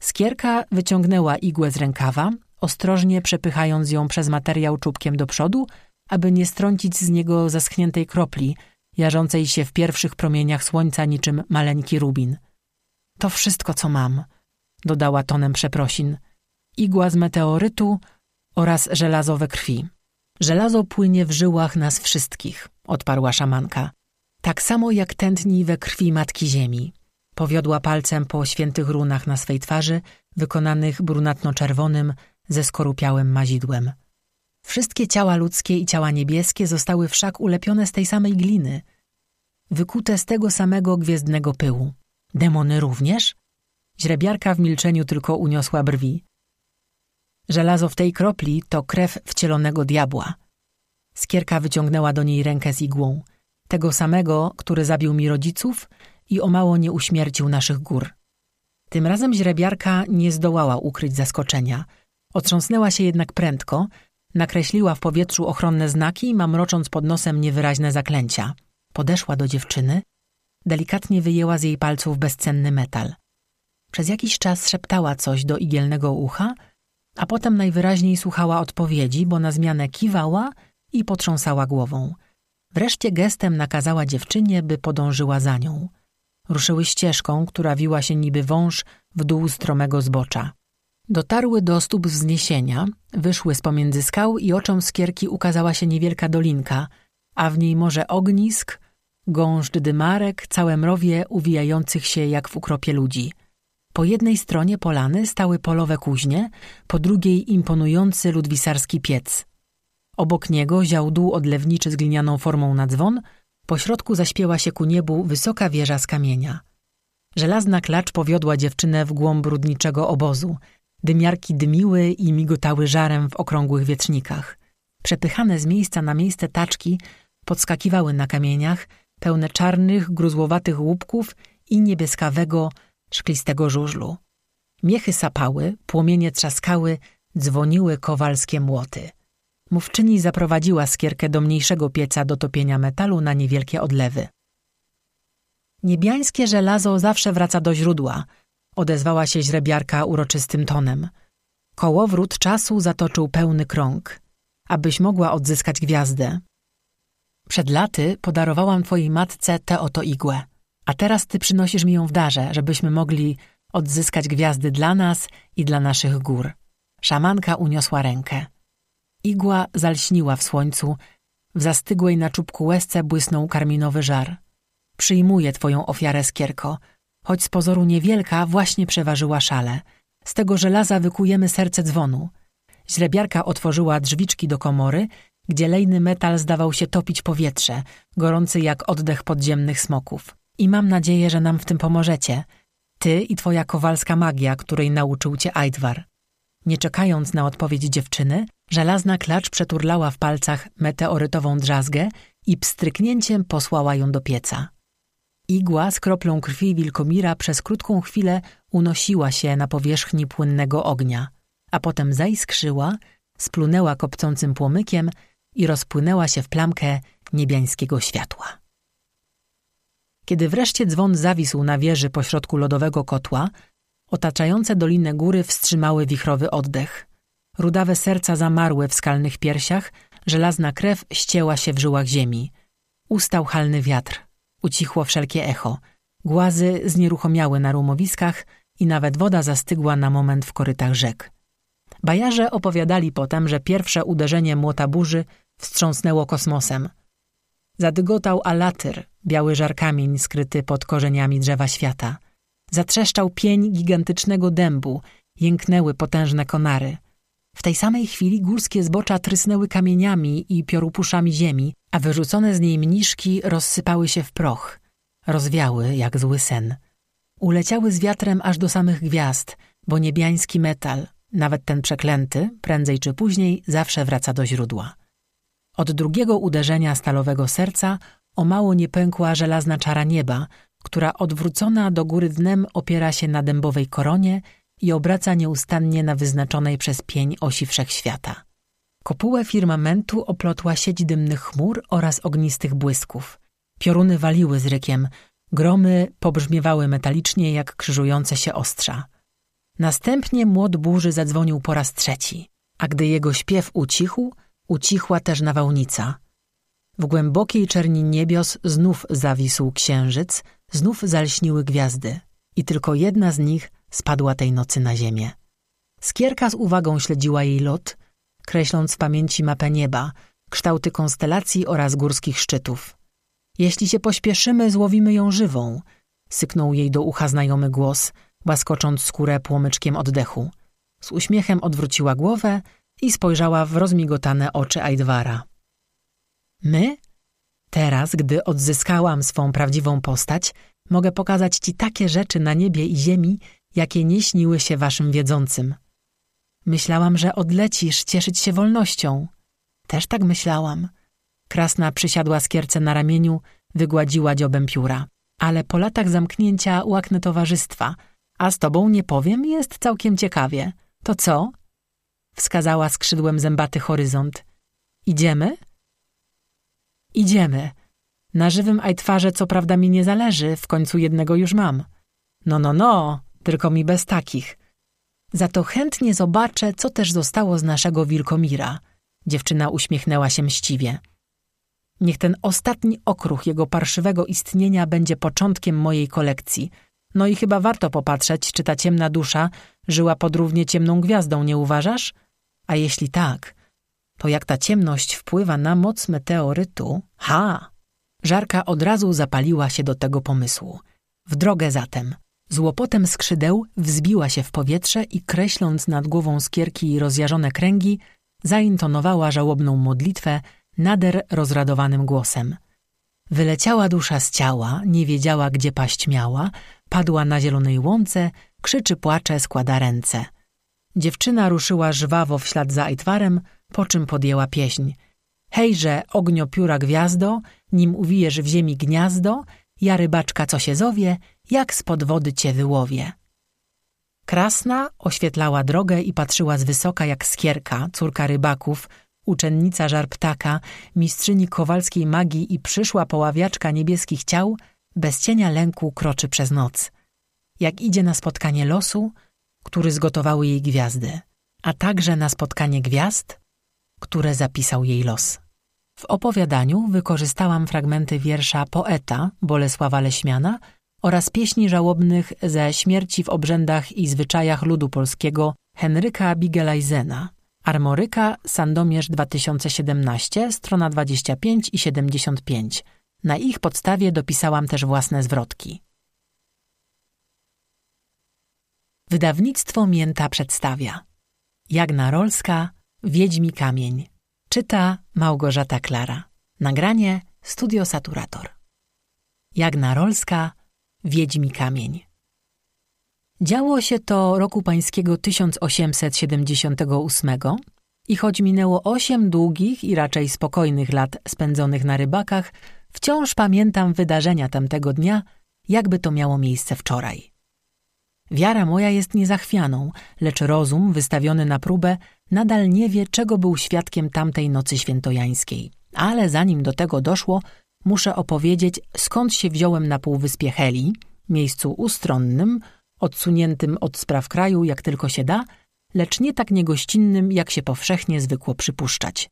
Skierka wyciągnęła igłę z rękawa, ostrożnie przepychając ją przez materiał czubkiem do przodu, aby nie strącić z niego zaschniętej kropli, jarzącej się w pierwszych promieniach słońca niczym maleńki rubin. To wszystko, co mam, dodała tonem przeprosin. Igła z meteorytu oraz żelazowe krwi. Żelazo płynie w żyłach nas wszystkich, odparła szamanka. Tak samo jak tętni we krwi Matki Ziemi. Powiodła palcem po świętych runach na swej twarzy, wykonanych brunatno-czerwonym, ze skorupiałym mazidłem. Wszystkie ciała ludzkie i ciała niebieskie zostały wszak ulepione z tej samej gliny, wykute z tego samego gwiezdnego pyłu. Demony również? Źrebiarka w milczeniu tylko uniosła brwi. Żelazo w tej kropli to krew wcielonego diabła. Skierka wyciągnęła do niej rękę z igłą, tego samego, który zabił mi rodziców i o mało nie uśmiercił naszych gór. Tym razem źrebiarka nie zdołała ukryć zaskoczenia. Otrząsnęła się jednak prędko, nakreśliła w powietrzu ochronne znaki, mamrocząc pod nosem niewyraźne zaklęcia. Podeszła do dziewczyny, delikatnie wyjęła z jej palców bezcenny metal. Przez jakiś czas szeptała coś do igielnego ucha, a potem najwyraźniej słuchała odpowiedzi, bo na zmianę kiwała i potrząsała głową. Wreszcie gestem nakazała dziewczynie, by podążyła za nią. Ruszyły ścieżką, która wiła się niby wąż w dół stromego zbocza. Dotarły do stóp wzniesienia, wyszły z pomiędzy skał i oczom skierki ukazała się niewielka dolinka, a w niej morze ognisk, gąszcz dymarek, całe mrowie uwijających się jak w ukropie ludzi. Po jednej stronie polany stały polowe kuźnie, po drugiej imponujący ludwisarski piec. Obok niego ział dół odlewniczy z glinianą formą na dzwon, po środku zaśpięła się ku niebu wysoka wieża z kamienia. Żelazna klacz powiodła dziewczynę w głąb brudniczego obozu. Dymiarki dymiły i migotały żarem w okrągłych wietrznikach. Przepychane z miejsca na miejsce taczki podskakiwały na kamieniach, pełne czarnych, gruzłowatych łupków i niebieskawego, szklistego żużlu. Miechy sapały, płomienie trzaskały, dzwoniły kowalskie młoty. Mówczyni zaprowadziła skierkę do mniejszego pieca do topienia metalu na niewielkie odlewy. Niebiańskie żelazo zawsze wraca do źródła, odezwała się źrebiarka uroczystym tonem. Kołowrót czasu zatoczył pełny krąg, abyś mogła odzyskać gwiazdę. Przed laty podarowałam twojej matce tę oto igłę, a teraz ty przynosisz mi ją w darze, żebyśmy mogli odzyskać gwiazdy dla nas i dla naszych gór. Szamanka uniosła rękę. Igła zalśniła w słońcu, w zastygłej na czubku łezce błysnął karminowy żar. Przyjmuję twoją ofiarę, skierko, choć z pozoru niewielka właśnie przeważyła szale. Z tego żelaza wykujemy serce dzwonu. Źrebiarka otworzyła drzwiczki do komory, gdzie lejny metal zdawał się topić powietrze, gorący jak oddech podziemnych smoków. I mam nadzieję, że nam w tym pomożecie. Ty i twoja kowalska magia, której nauczył cię Ajdwar. Nie czekając na odpowiedź dziewczyny, żelazna klacz przeturlała w palcach meteorytową drzazgę i pstryknięciem posłała ją do pieca. Igła z kroplą krwi Wilkomira przez krótką chwilę unosiła się na powierzchni płynnego ognia, a potem zaiskrzyła, splunęła kopcącym płomykiem i rozpłynęła się w plamkę niebiańskiego światła. Kiedy wreszcie dzwon zawisł na wieży pośrodku lodowego kotła, otaczające dolinę góry wstrzymały wichrowy oddech. Rudawe serca zamarły w skalnych piersiach, żelazna krew ścięła się w żyłach ziemi. Ustał halny wiatr, ucichło wszelkie echo. Głazy znieruchomiały na rumowiskach i nawet woda zastygła na moment w korytach rzek. Bajarze opowiadali potem, że pierwsze uderzenie młota burzy wstrząsnęło kosmosem. Zadygotał alatyr, biały żar kamień skryty pod korzeniami drzewa świata. Zatrzeszczał pień gigantycznego dębu, jęknęły potężne konary. W tej samej chwili górskie zbocza trysnęły kamieniami i piorupuszami ziemi, a wyrzucone z niej mniszki rozsypały się w proch. Rozwiały jak zły sen. Uleciały z wiatrem aż do samych gwiazd, bo niebiański metal, nawet ten przeklęty, prędzej czy później zawsze wraca do źródła. Od drugiego uderzenia stalowego serca o mało nie pękła żelazna czara nieba, która odwrócona do góry dnem opiera się na dębowej koronie i obraca nieustannie na wyznaczonej przez pień osi wszechświata. Kopułę firmamentu oplotła sieć dymnych chmur oraz ognistych błysków. Pioruny waliły z rykiem, gromy pobrzmiewały metalicznie jak krzyżujące się ostrza. Następnie młot burzy zadzwonił po raz trzeci, a gdy jego śpiew ucichł, ucichła też nawałnica. W głębokiej czerni niebios znów zawisł księżyc, znów zalśniły gwiazdy i tylko jedna z nich spadła tej nocy na ziemię. Skierka z uwagą śledziła jej lot, kreśląc w pamięci mapę nieba, kształty konstelacji oraz górskich szczytów. Jeśli się pośpieszymy, złowimy ją żywą, syknął jej do ucha znajomy głos, łaskocząc skórę płomyczkiem oddechu. Z uśmiechem odwróciła głowę i spojrzała w rozmigotane oczy Ajdwara. My? Teraz, gdy odzyskałam swą prawdziwą postać, mogę pokazać ci takie rzeczy na niebie i ziemi, jakie nie śniły się waszym wiedzącym. Myślałam, że odlecisz cieszyć się wolnością. Też tak myślałam. Krasna przysiadła skierce na ramieniu, wygładziła dziobem pióra. Ale po latach zamknięcia łaknę towarzystwa, a z tobą nie powiem, jest całkiem ciekawie. To co? Wskazała skrzydłem zębaty horyzont. Idziemy? Idziemy. Na żywym ajtwarze co prawda mi nie zależy, w końcu jednego już mam. No, no, no, tylko mi bez takich. Za to chętnie zobaczę, co też zostało z naszego Wilkomira. Dziewczyna uśmiechnęła się mściwie. Niech ten ostatni okruch jego parszywego istnienia będzie początkiem mojej kolekcji. No i chyba warto popatrzeć, czy ta ciemna dusza żyła pod równie ciemną gwiazdą, nie uważasz? A jeśli tak, to jak ta ciemność wpływa na moc meteorytu? Ha! Żarka od razu zapaliła się do tego pomysłu. W drogę zatem. Z łopotem skrzydeł wzbiła się w powietrze i kreśląc nad głową skierki rozjażone kręgi, zaintonowała żałobną modlitwę nader rozradowanym głosem. Wyleciała dusza z ciała, nie wiedziała, gdzie paść miała, padła na zielonej łące, krzyczy, płacze, składa ręce. Dziewczyna ruszyła żwawo w ślad za Aitwarem, po czym podjęła pieśń. Hejże, ogniopióra gwiazdo, nim uwijesz w ziemi gniazdo, ja rybaczka co się zowie, jak spod wody cię wyłowię. Krasna oświetlała drogę i patrzyła z wysoka jak skierka, córka rybaków, uczennica żar ptaka, mistrzyni kowalskiej magii i przyszła poławiaczka niebieskich ciał, bez cienia lęku kroczy przez noc. Jak idzie na spotkanie losu, który zgotowały jej gwiazdy, a także na spotkanie gwiazd, które zapisał jej los. W opowiadaniu wykorzystałam fragmenty wiersza poeta Bolesława Leśmiana oraz pieśni żałobnych ze śmierci w obrzędach i zwyczajach ludu polskiego Henryka Bigelajzena. Armoryka Sandomierz 2017, strona 25 i 75. Na ich podstawie dopisałam też własne zwrotki. Wydawnictwo Mięta przedstawia Jagna Rolska, Wiedźmi Kamień. Czyta Małgorzata Klara. Nagranie Studio Saturator. Jagna Rolska, Wiedźmi Kamień. Działo się to roku pańskiego 1878 i choć minęło osiem długich i raczej spokojnych lat spędzonych na rybakach, wciąż pamiętam wydarzenia tamtego dnia, jakby to miało miejsce wczoraj. Wiara moja jest niezachwianą, lecz rozum, wystawiony na próbę, nadal nie wie, czego był świadkiem tamtej nocy świętojańskiej. Ale zanim do tego doszło, muszę opowiedzieć, skąd się wziąłem na półwyspie Heli, miejscu ustronnym, odsuniętym od spraw kraju, jak tylko się da, lecz nie tak niegościnnym, jak się powszechnie zwykło przypuszczać.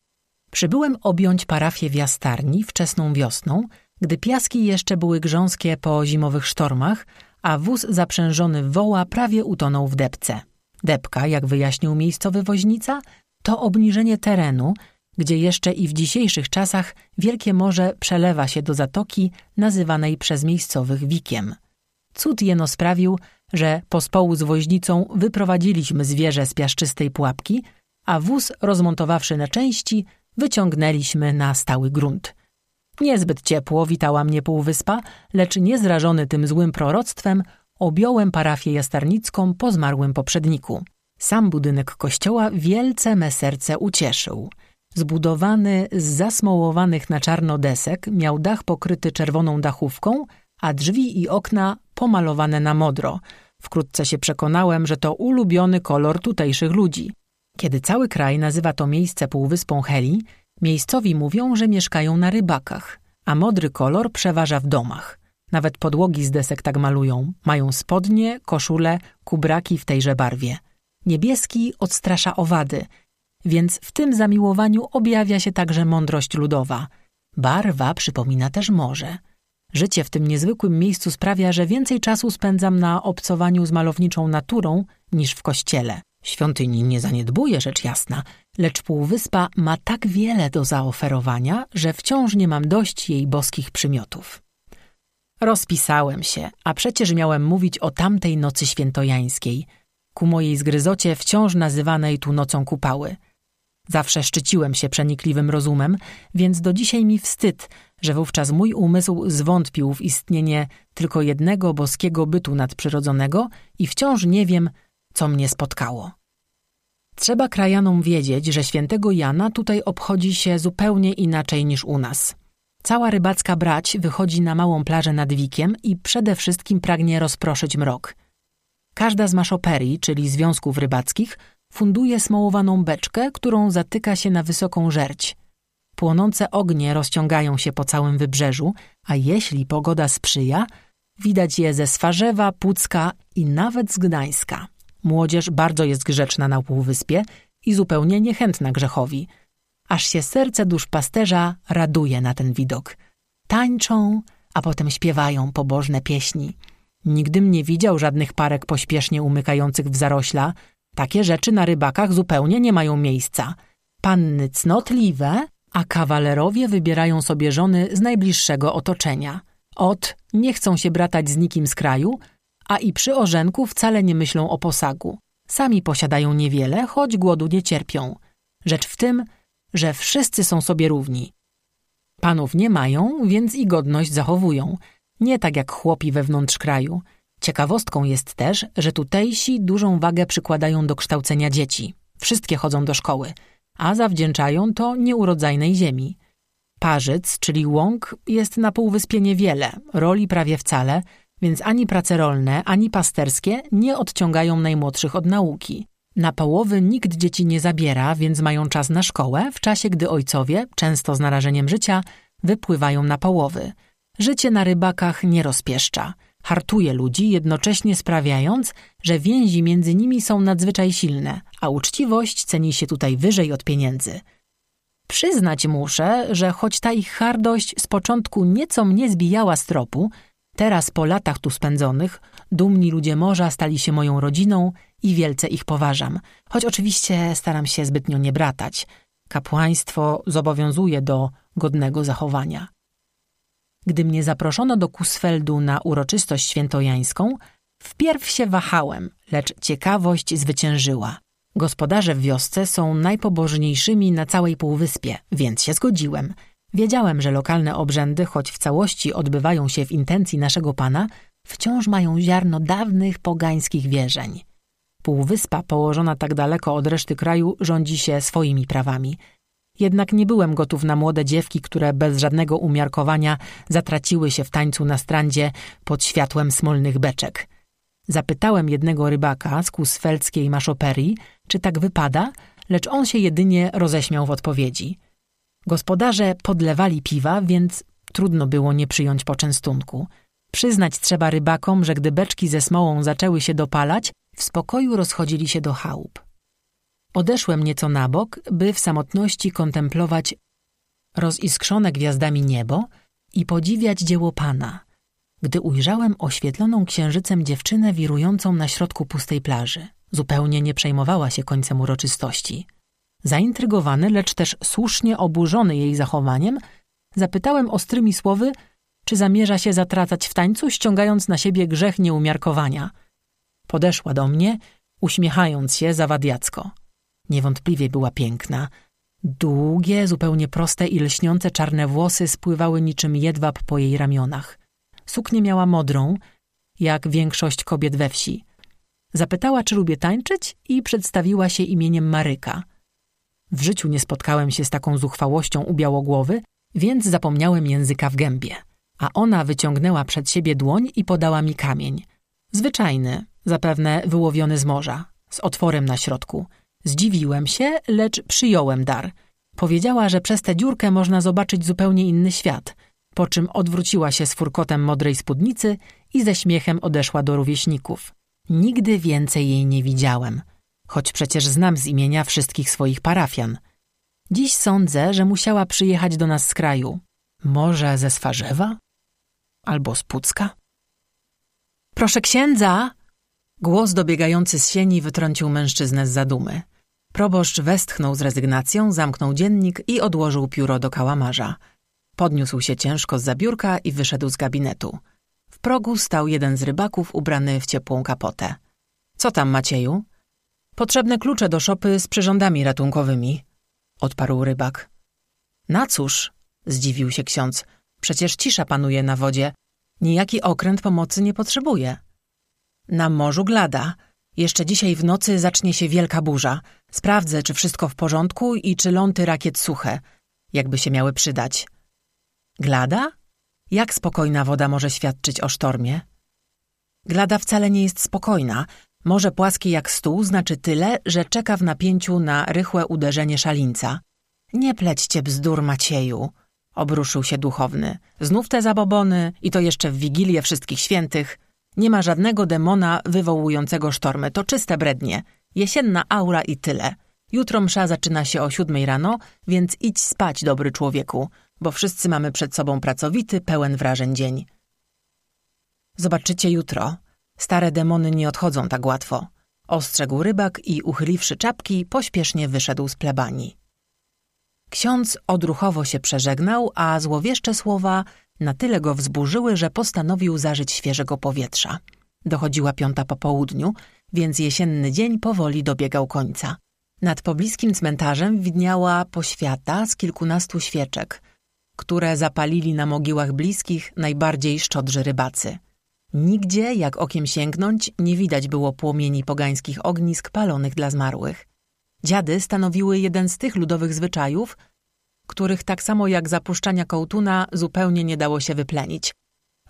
Przybyłem objąć parafię w Jastarni wczesną wiosną, gdy piaski jeszcze były grząskie po zimowych sztormach, a wóz zaprzężony woła prawie utonął w depce. Depka, jak wyjaśnił miejscowy woźnica, to obniżenie terenu, gdzie jeszcze i w dzisiejszych czasach wielkie morze przelewa się do zatoki nazywanej przez miejscowych Wikiem. Cud jeno sprawił, że pospołu z woźnicą wyprowadziliśmy zwierzę z piaszczystej pułapki, a wóz rozmontowawszy na części, wyciągnęliśmy na stały grunt. Niezbyt ciepło witała mnie półwyspa, lecz niezrażony tym złym proroctwem, objąłem parafię jastarnicką po zmarłym poprzedniku. Sam budynek kościoła wielce me serce ucieszył. Zbudowany z zasmołowanych na czarno desek, miał dach pokryty czerwoną dachówką, a drzwi i okna pomalowane na modro. Wkrótce się przekonałem, że to ulubiony kolor tutejszych ludzi. Kiedy cały kraj nazywa to miejsce półwyspą Heli, miejscowi mówią, że mieszkają na rybakach, a modry kolor przeważa w domach. Nawet podłogi z desek tak malują. Mają spodnie, koszule, kubraki w tejże barwie. Niebieski odstrasza owady, więc w tym zamiłowaniu objawia się także mądrość ludowa. Barwa przypomina też morze. Życie w tym niezwykłym miejscu sprawia, że więcej czasu spędzam na obcowaniu z malowniczą naturą niż w kościele. Świątyni nie zaniedbuję, rzecz jasna, lecz półwyspa ma tak wiele do zaoferowania, że wciąż nie mam dość jej boskich przymiotów. Rozpisałem się, a przecież miałem mówić o tamtej nocy świętojańskiej, ku mojej zgryzocie wciąż nazywanej tu nocą kupały. Zawsze szczyciłem się przenikliwym rozumem, więc do dzisiaj mi wstyd, że wówczas mój umysł zwątpił w istnienie tylko jednego boskiego bytu nadprzyrodzonego i wciąż nie wiem, co mnie spotkało. Trzeba krajanom wiedzieć, że świętego Jana tutaj obchodzi się zupełnie inaczej niż u nas. Cała rybacka brać wychodzi na małą plażę nad Wikiem i przede wszystkim pragnie rozproszyć mrok. Każda z maszoperii, czyli związków rybackich, funduje smołowaną beczkę, którą zatyka się na wysoką żerć. Płonące ognie rozciągają się po całym wybrzeżu, a jeśli pogoda sprzyja, widać je ze Swarzewa, Pucka i nawet z Gdańska. Młodzież bardzo jest grzeczna na Półwyspie i zupełnie niechętna grzechowi. Aż się serce duszpasterza raduje na ten widok. Tańczą, a potem śpiewają pobożne pieśni. Nigdym nie widział żadnych parek pośpiesznie umykających w zarośla. Takie rzeczy na rybakach zupełnie nie mają miejsca. Panny cnotliwe, a kawalerowie wybierają sobie żony z najbliższego otoczenia. Ot, nie chcą się bratać z nikim z kraju, a i przy orzenku wcale nie myślą o posagu. Sami posiadają niewiele, choć głodu nie cierpią. Rzecz w tym, że wszyscy są sobie równi. Panów nie mają, więc i godność zachowują. Nie tak jak chłopi wewnątrz kraju. Ciekawostką jest też, że tutejsi dużą wagę przykładają do kształcenia dzieci. Wszystkie chodzą do szkoły, a zawdzięczają to nieurodzajnej ziemi. Parzyc, czyli łąk, jest na półwyspie niewiele, roli prawie wcale, więc ani prace rolne, ani pasterskie nie odciągają najmłodszych od nauki. Na połowy nikt dzieci nie zabiera, więc mają czas na szkołę, w czasie gdy ojcowie, często z narażeniem życia, wypływają na połowy. Życie na rybakach nie rozpieszcza. Hartuje ludzi, jednocześnie sprawiając, że więzi między nimi są nadzwyczaj silne, a uczciwość ceni się tutaj wyżej od pieniędzy. Przyznać muszę, że choć ta ich hardość z początku nieco mnie zbijała z tropu, Teraz, po latach tu spędzonych, dumni ludzie morza stali się moją rodziną i wielce ich poważam, choć oczywiście staram się zbytnio nie bratać. Kapłaństwo zobowiązuje do godnego zachowania. Gdy mnie zaproszono do Kusfeldu na uroczystość świętojańską, wpierw się wahałem, lecz ciekawość zwyciężyła. Gospodarze w wiosce są najpobożniejszymi na całej półwyspie, więc się zgodziłem – Wiedziałem, że lokalne obrzędy, choć w całości odbywają się w intencji naszego Pana, wciąż mają ziarno dawnych pogańskich wierzeń. Półwyspa położona tak daleko od reszty kraju rządzi się swoimi prawami. Jednak nie byłem gotów na młode dziewki, które bez żadnego umiarkowania zatraciły się w tańcu na strandzie pod światłem smolnych beczek. Zapytałem jednego rybaka z kusfeldzkiej maszoperii, czy tak wypada, lecz on się jedynie roześmiał w odpowiedzi. Gospodarze podlewali piwa, więc trudno było nie przyjąć poczęstunku. Przyznać trzeba rybakom, że gdy beczki ze smołą zaczęły się dopalać, w spokoju rozchodzili się do chałup. Odeszłem nieco na bok, by w samotności kontemplować roziskrzone gwiazdami niebo i podziwiać dzieło Pana, gdy ujrzałem oświetloną księżycem dziewczynę wirującą na środku pustej plaży. Zupełnie nie przejmowała się końcem uroczystości. Zaintrygowany, lecz też słusznie oburzony jej zachowaniem, zapytałem ostrymi słowy, czy zamierza się zatracać w tańcu, ściągając na siebie grzech nieumiarkowania. Podeszła do mnie, uśmiechając się zawadiacko. Niewątpliwie była piękna. Długie, zupełnie proste i lśniące czarne włosy spływały niczym jedwab po jej ramionach. Suknię miała modrą, jak większość kobiet we wsi. Zapytała, czy lubię tańczyć i przedstawiła się imieniem Maryka. W życiu nie spotkałem się z taką zuchwałością u białogłowy, więc zapomniałem języka w gębie. A ona wyciągnęła przed siebie dłoń i podała mi kamień. Zwyczajny, zapewne wyłowiony z morza, z otworem na środku. Zdziwiłem się, lecz przyjąłem dar. Powiedziała, że przez tę dziurkę można zobaczyć zupełnie inny świat, po czym odwróciła się z furkotem modrej spódnicy i ze śmiechem odeszła do rówieśników. Nigdy więcej jej nie widziałem, choć przecież znam z imienia wszystkich swoich parafian. Dziś sądzę, że musiała przyjechać do nas z kraju. Może ze Swarzewa? Albo z Pucka? Proszę księdza! Głos dobiegający z sieni wytrącił mężczyznę z zadumy. Proboszcz westchnął z rezygnacją, zamknął dziennik i odłożył pióro do kałamarza. Podniósł się ciężko z zabiórka i wyszedł z gabinetu. W progu stał jeden z rybaków ubrany w ciepłą kapotę. Co tam, Macieju? Potrzebne klucze do szopy z przyrządami ratunkowymi, odparł rybak. Na cóż? zdziwił się ksiądz. Przecież cisza panuje na wodzie. Nijaki okręt pomocy nie potrzebuje. Na morzu glada. Jeszcze dzisiaj w nocy zacznie się wielka burza. Sprawdzę, czy wszystko w porządku i czy ląty rakiet suche, jakby się miały przydać. Glada? Jak spokojna woda może świadczyć o sztormie? Glada wcale nie jest spokojna. Morze płaskie jak stół znaczy tyle, że czeka w napięciu na rychłe uderzenie szalińca. Nie plećcie bzdur, Macieju, obruszył się duchowny. Znów te zabobony i to jeszcze w Wigilię Wszystkich Świętych. Nie ma żadnego demona wywołującego sztormy, to czyste brednie. Jesienna aura i tyle. Jutro msza zaczyna się o siódmej rano, więc idź spać, dobry człowieku, bo wszyscy mamy przed sobą pracowity, pełen wrażeń dzień. Zobaczycie jutro. Stare demony nie odchodzą tak łatwo. Ostrzegł rybak i uchyliwszy czapki, pośpiesznie wyszedł z plebanii. Ksiądz odruchowo się przeżegnał, a złowieszcze słowa na tyle go wzburzyły, że postanowił zażyć świeżego powietrza. Dochodziła piąta po południu, więc jesienny dzień powoli dobiegał końca. Nad pobliskim cmentarzem widniała poświata z kilkunastu świeczek, które zapalili na mogiłach bliskich najbardziej szczodrzy rybacy. Nigdzie, jak okiem sięgnąć, nie widać było płomieni pogańskich ognisk palonych dla zmarłych. Dziady stanowiły jeden z tych ludowych zwyczajów, których tak samo jak zapuszczania kołtuna zupełnie nie dało się wyplenić.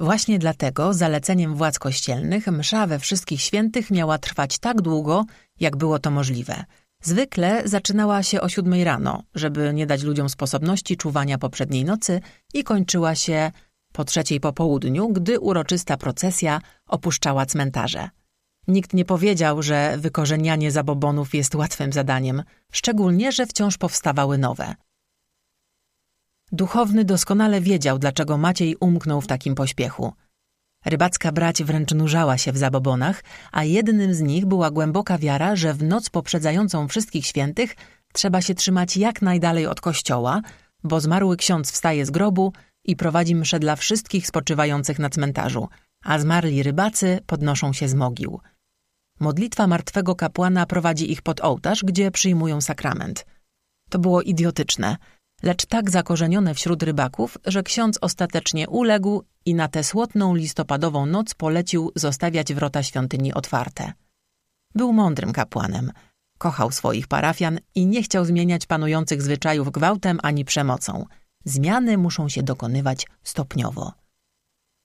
Właśnie dlatego zaleceniem władz kościelnych msza we wszystkich świętych miała trwać tak długo, jak było to możliwe. Zwykle zaczynała się o siódmej rano, żeby nie dać ludziom sposobności czuwania poprzedniej nocy i kończyła się po trzeciej po południu, gdy uroczysta procesja opuszczała cmentarze. Nikt nie powiedział, że wykorzenianie zabobonów jest łatwym zadaniem, szczególnie, że wciąż powstawały nowe. Duchowny doskonale wiedział, dlaczego Maciej umknął w takim pośpiechu. Rybacka brać wręcz nurzała się w zabobonach, a jednym z nich była głęboka wiara, że w noc poprzedzającą wszystkich świętych trzeba się trzymać jak najdalej od kościoła, bo zmarły ksiądz wstaje z grobu i prowadzi mszę dla wszystkich spoczywających na cmentarzu, a zmarli rybacy podnoszą się z mogił. Modlitwa martwego kapłana prowadzi ich pod ołtarz, gdzie przyjmują sakrament. To było idiotyczne – lecz tak zakorzenione wśród rybaków, że ksiądz ostatecznie uległ i na tę słotną listopadową noc polecił zostawiać wrota świątyni otwarte. Był mądrym kapłanem, kochał swoich parafian i nie chciał zmieniać panujących zwyczajów gwałtem ani przemocą. Zmiany muszą się dokonywać stopniowo.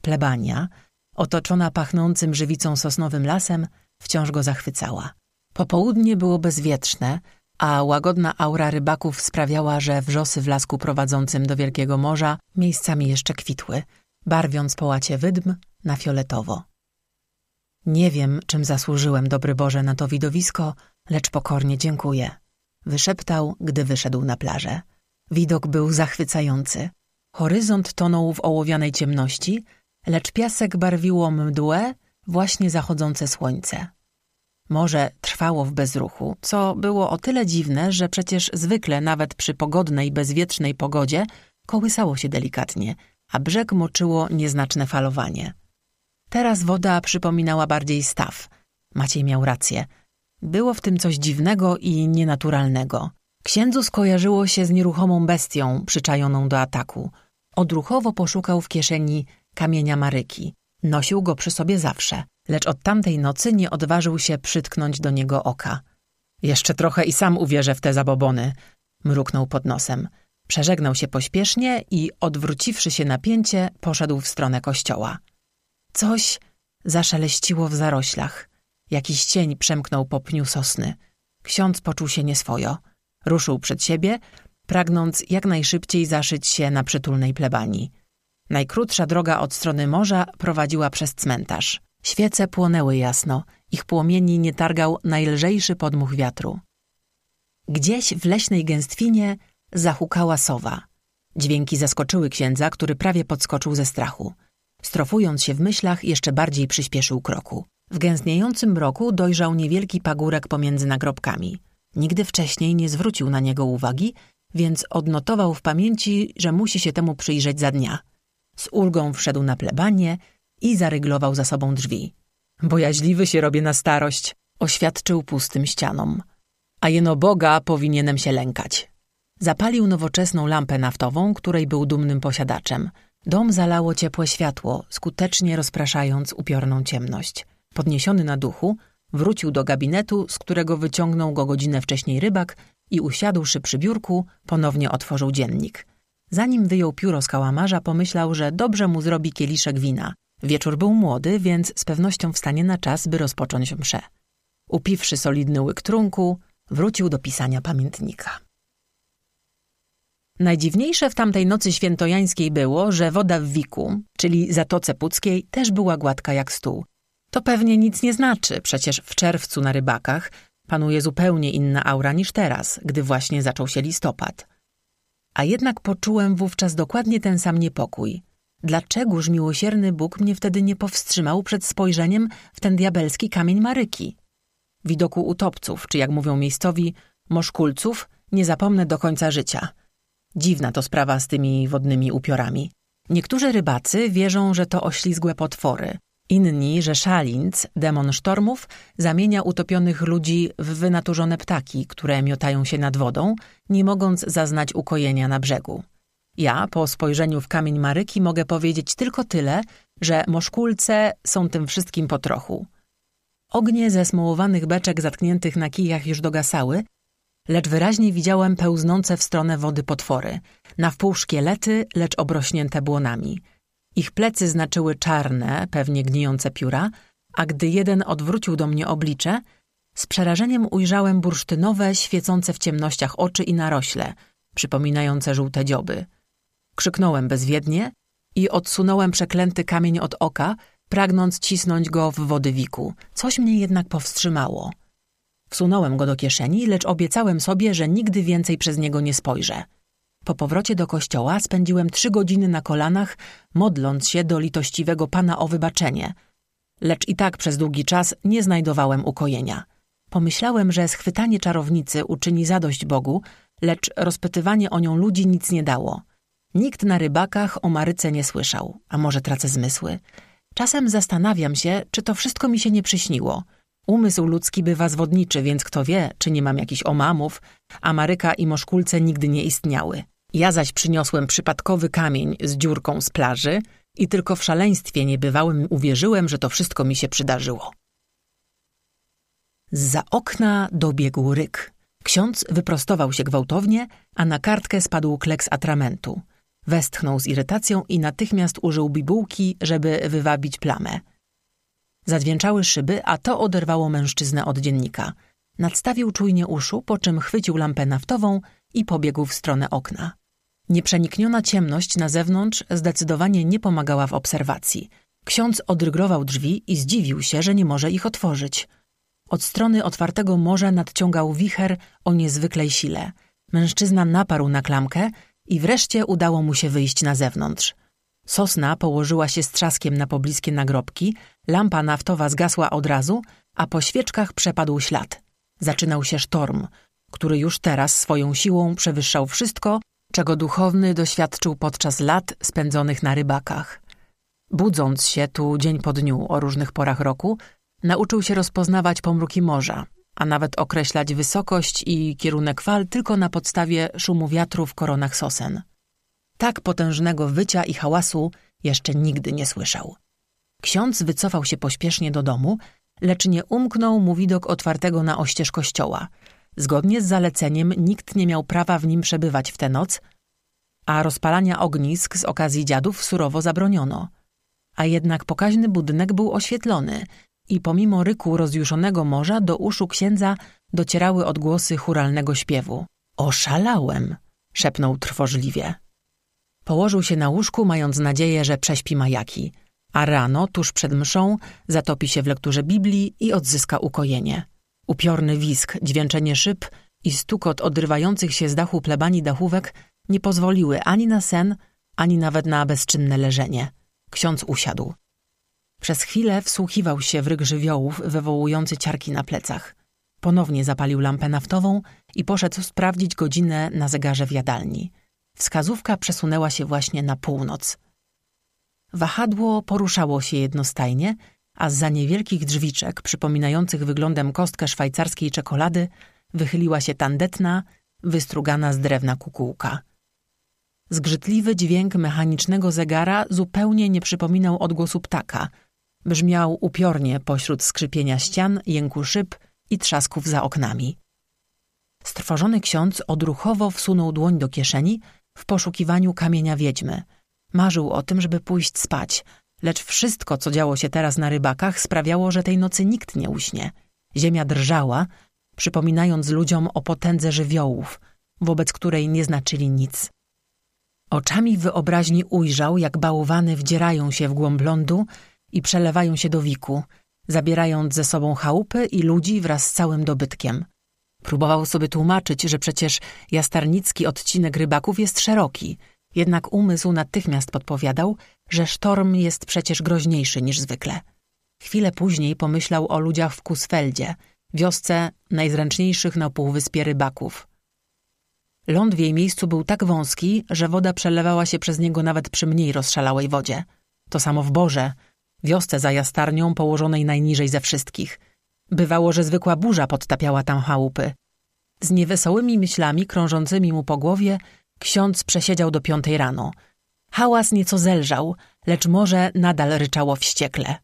Plebania, otoczona pachnącym żywicą sosnowym lasem, wciąż go zachwycała. Popołudnie było bezwietrzne, a łagodna aura rybaków sprawiała, że wrzosy w lasku prowadzącym do Wielkiego Morza miejscami jeszcze kwitły, barwiąc połacie wydm na fioletowo. Nie wiem, czym zasłużyłem, dobry Boże, na to widowisko, lecz pokornie dziękuję. Wyszeptał, gdy wyszedł na plażę. Widok był zachwycający. Horyzont tonął w ołowianej ciemności, lecz piasek barwiło mdłe, właśnie zachodzące słońce. Morze trwało w bezruchu, co było o tyle dziwne, że przecież zwykle nawet przy pogodnej, bezwietrznej pogodzie kołysało się delikatnie, a brzeg moczyło nieznaczne falowanie. Teraz woda przypominała bardziej staw. Maciej miał rację. Było w tym coś dziwnego i nienaturalnego. Księdzu skojarzyło się z nieruchomą bestią przyczajoną do ataku. Odruchowo poszukał w kieszeni kamienia Maryki. Nosił go przy sobie zawsze, lecz od tamtej nocy nie odważył się przytknąć do niego oka. Jeszcze trochę i sam uwierzę w te zabobony, mruknął pod nosem. Przeżegnał się pośpiesznie i, odwróciwszy się na pięcie, poszedł w stronę kościoła. Coś zaszeleściło w zaroślach. Jakiś cień przemknął po pniu sosny. Ksiądz poczuł się nieswojo. Ruszył przed siebie, pragnąc jak najszybciej zaszyć się na przytulnej plebanii. Najkrótsza droga od strony morza prowadziła przez cmentarz. Świece płonęły jasno, ich płomieni nie targał najlżejszy podmuch wiatru. Gdzieś w leśnej gęstwinie zahukała sowa. Dźwięki zaskoczyły księdza, który prawie podskoczył ze strachu. Strofując się w myślach, jeszcze bardziej przyspieszył kroku. W gęstniejącym mroku dojrzał niewielki pagórek pomiędzy nagrobkami. Nigdy wcześniej nie zwrócił na niego uwagi, więc odnotował w pamięci, że musi się temu przyjrzeć za dnia. Z ulgą wszedł na plebanie i zaryglował za sobą drzwi. Bojaźliwy się robię na starość, oświadczył pustym ścianom. A jeno Boga powinienem się lękać. Zapalił nowoczesną lampę naftową, której był dumnym posiadaczem. Dom zalało ciepłe światło, skutecznie rozpraszając upiorną ciemność. Podniesiony na duchu, wrócił do gabinetu, z którego wyciągnął go godzinę wcześniej rybak i usiadłszy przy biurku, ponownie otworzył dziennik. Zanim wyjął pióro z kałamarza, pomyślał, że dobrze mu zrobi kieliszek wina. Wieczór był młody, więc z pewnością wstanie na czas, by rozpocząć mszę. Upiwszy solidny łyk trunku, wrócił do pisania pamiętnika. Najdziwniejsze w tamtej nocy świętojańskiej było, że woda w Wiku, czyli Zatoce Puckiej, też była gładka jak stół. To pewnie nic nie znaczy, przecież w czerwcu na rybakach panuje zupełnie inna aura niż teraz, gdy właśnie zaczął się listopad. A jednak poczułem wówczas dokładnie ten sam niepokój. Dlaczegoż miłosierny Bóg mnie wtedy nie powstrzymał przed spojrzeniem w ten diabelski kamień Maryki? Widoku utopców, czy jak mówią miejscowi, moszkulców, nie zapomnę do końca życia – Dziwna to sprawa z tymi wodnymi upiorami. Niektórzy rybacy wierzą, że to oślizgłe potwory. Inni, że szalińc, demon sztormów, zamienia utopionych ludzi w wynaturzone ptaki, które miotają się nad wodą, nie mogąc zaznać ukojenia na brzegu. Ja, po spojrzeniu w kamień Maryki, mogę powiedzieć tylko tyle, że moszkulce są tym wszystkim po trochu. Ognie ze smułowanych beczek zatkniętych na kijach już dogasały, lecz wyraźnie widziałem pełznące w stronę wody potwory, na wpół szkielety, lecz obrośnięte błonami. Ich plecy znaczyły czarne, pewnie gnijące pióra, a gdy jeden odwrócił do mnie oblicze, z przerażeniem ujrzałem bursztynowe, świecące w ciemnościach oczy i narośle, przypominające żółte dzioby. Krzyknąłem bezwiednie i odsunąłem przeklęty kamień od oka, pragnąc cisnąć go w wody wiku. Coś mnie jednak powstrzymało – Wsunąłem go do kieszeni, lecz obiecałem sobie, że nigdy więcej przez niego nie spojrzę. Po powrocie do kościoła spędziłem trzy godziny na kolanach, modląc się do litościwego Pana o wybaczenie. Lecz i tak przez długi czas nie znajdowałem ukojenia. Pomyślałem, że schwytanie czarownicy uczyni zadość Bogu, lecz rozpytywanie o nią ludzi nic nie dało. Nikt na rybakach o Maryce nie słyszał, a może tracę zmysły. Czasem zastanawiam się, czy to wszystko mi się nie przyśniło – Umysł ludzki bywa zwodniczy, więc kto wie, czy nie mam jakichś omamów, a Maryka i Moszkulce nigdy nie istniały. Ja zaś przyniosłem przypadkowy kamień z dziurką z plaży i tylko w szaleństwie niebywałym uwierzyłem, że to wszystko mi się przydarzyło. Za okna dobiegł ryk. Ksiądz wyprostował się gwałtownie, a na kartkę spadł kleks atramentu. Westchnął z irytacją i natychmiast użył bibułki, żeby wywabić plamę. Zadźwięczały szyby, a to oderwało mężczyznę od dziennika. Nadstawił czujnie uszu, po czym chwycił lampę naftową i pobiegł w stronę okna. Nieprzenikniona ciemność na zewnątrz zdecydowanie nie pomagała w obserwacji. Ksiądz odrygrował drzwi i zdziwił się, że nie może ich otworzyć. Od strony otwartego morza nadciągał wicher o niezwykłej sile. Mężczyzna naparł na klamkę i wreszcie udało mu się wyjść na zewnątrz. Sosna położyła się z trzaskiem na pobliskie nagrobki, lampa naftowa zgasła od razu, a po świeczkach przepadł ślad. Zaczynał się sztorm, który już teraz swoją siłą przewyższał wszystko, czego duchowny doświadczył podczas lat spędzonych na rybakach. Budząc się tu dzień po dniu o różnych porach roku, nauczył się rozpoznawać pomruki morza, a nawet określać wysokość i kierunek fal tylko na podstawie szumu wiatru w koronach sosen. Tak potężnego wycia i hałasu jeszcze nigdy nie słyszał. Ksiądz wycofał się pośpiesznie do domu, lecz nie umknął mu widok otwartego na oścież kościoła. Zgodnie z zaleceniem nikt nie miał prawa w nim przebywać w tę noc, a rozpalania ognisk z okazji dziadów surowo zabroniono. A jednak pokaźny budynek był oświetlony i pomimo ryku rozjuszonego morza do uszu księdza docierały odgłosy churalnego śpiewu. Oszalałem, szepnął trwożliwie. Położył się na łóżku, mając nadzieję, że prześpi majaki, a rano, tuż przed mszą, zatopi się w lekturze Biblii i odzyska ukojenie. Upiorny wisk, dźwięczenie szyb i stukot odrywających się z dachu plebanii dachówek nie pozwoliły ani na sen, ani nawet na bezczynne leżenie. Ksiądz usiadł. Przez chwilę wsłuchiwał się w ryk żywiołów wywołujący ciarki na plecach. Ponownie zapalił lampę naftową i poszedł sprawdzić godzinę na zegarze w jadalni. Wskazówka przesunęła się właśnie na północ. Wahadło poruszało się jednostajnie, a za niewielkich drzwiczek, przypominających wyglądem kostkę szwajcarskiej czekolady, wychyliła się tandetna, wystrugana z drewna kukułka. Zgrzytliwy dźwięk mechanicznego zegara zupełnie nie przypominał odgłosu ptaka. Brzmiał upiornie pośród skrzypienia ścian, jęku szyb i trzasków za oknami. Strwożony ksiądz odruchowo wsunął dłoń do kieszeni w poszukiwaniu kamienia wiedźmy. Marzył o tym, żeby pójść spać, lecz wszystko, co działo się teraz na rybakach, sprawiało, że tej nocy nikt nie uśnie. Ziemia drżała, przypominając ludziom o potędze żywiołów, wobec której nie znaczyli nic. Oczami wyobraźni ujrzał, jak bałwany wdzierają się w głąb lądu i przelewają się do wiku, zabierając ze sobą chałupy i ludzi wraz z całym dobytkiem. Próbował sobie tłumaczyć, że przecież jastarnicki odcinek rybaków jest szeroki, jednak umysł natychmiast podpowiadał, że sztorm jest przecież groźniejszy niż zwykle. Chwilę później pomyślał o ludziach w Kusfeldzie, wiosce najzręczniejszych na półwyspie rybaków. Ląd w jej miejscu był tak wąski, że woda przelewała się przez niego nawet przy mniej rozszalałej wodzie. To samo w Borze, wiosce za jastarnią położonej najniżej ze wszystkich. Bywało, że zwykła burza podtapiała tam chałupy. Z niewesołymi myślami krążącymi mu po głowie ksiądz przesiedział do piątej rano. Hałas nieco zelżał, lecz morze nadal ryczało wściekle.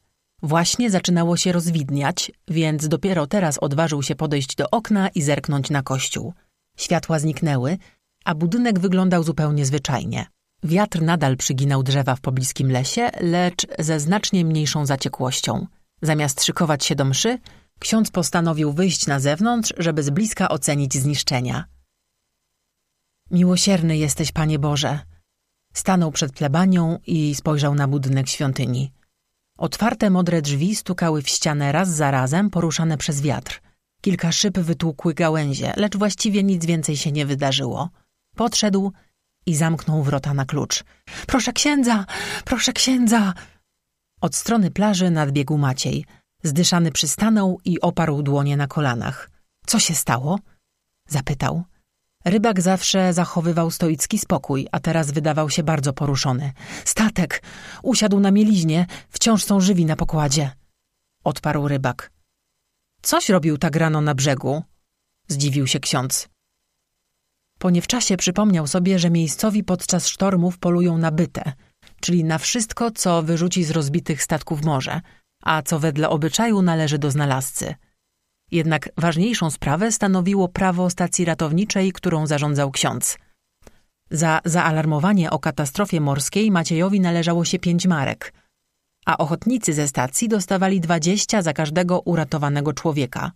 Właśnie zaczynało się rozwidniać, więc dopiero teraz odważył się podejść do okna i zerknąć na kościół. Światła zniknęły, a budynek wyglądał zupełnie zwyczajnie. Wiatr nadal przyginał drzewa w pobliskim lesie, lecz ze znacznie mniejszą zaciekłością. Zamiast szykować się do mszy, ksiądz postanowił wyjść na zewnątrz, żeby z bliska ocenić zniszczenia. Miłosierny jesteś, Panie Boże. Stanął przed plebanią i spojrzał na budynek świątyni. Otwarte modre drzwi stukały w ścianę raz za razem, poruszane przez wiatr. Kilka szyb wytłukły gałęzie, lecz właściwie nic więcej się nie wydarzyło. Podszedł i zamknął wrota na klucz. Proszę księdza! Proszę księdza! Od strony plaży nadbiegł Maciej. Zdyszany przystanął i oparł dłonie na kolanach. Co się stało? Zapytał. Rybak zawsze zachowywał stoicki spokój, a teraz wydawał się bardzo poruszony. Statek! Usiadł na mieliźnie, wciąż są żywi na pokładzie. Odparł rybak. Coś robił tak rano na brzegu? Zdziwił się ksiądz. Po niewczasie przypomniał sobie, że miejscowi podczas sztormów polują na bytę, czyli na wszystko, co wyrzuci z rozbitych statków morze, a co wedle obyczaju należy do znalazcy. Jednak ważniejszą sprawę stanowiło prawo stacji ratowniczej, którą zarządzał ksiądz. Za zaalarmowanie o katastrofie morskiej Maciejowi należało się pięć marek, a ochotnicy ze stacji dostawali dwadzieścia za każdego uratowanego człowieka.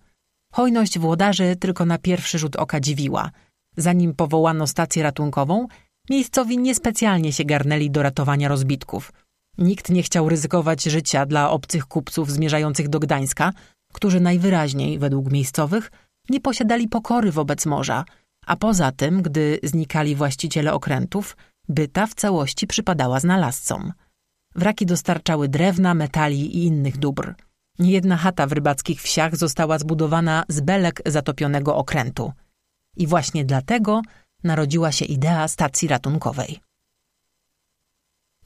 Hojność włodarzy tylko na pierwszy rzut oka dziwiła. Zanim powołano stację ratunkową, miejscowi niespecjalnie się garnęli do ratowania rozbitków. Nikt nie chciał ryzykować życia dla obcych kupców zmierzających do Gdańska, którzy najwyraźniej, według miejscowych, nie posiadali pokory wobec morza, a poza tym, gdy znikali właściciele okrętów, byta w całości przypadała znalazcom. Wraki dostarczały drewna, metali i innych dóbr. Niejedna chata w rybackich wsiach została zbudowana z belek zatopionego okrętu. I właśnie dlatego narodziła się idea stacji ratunkowej.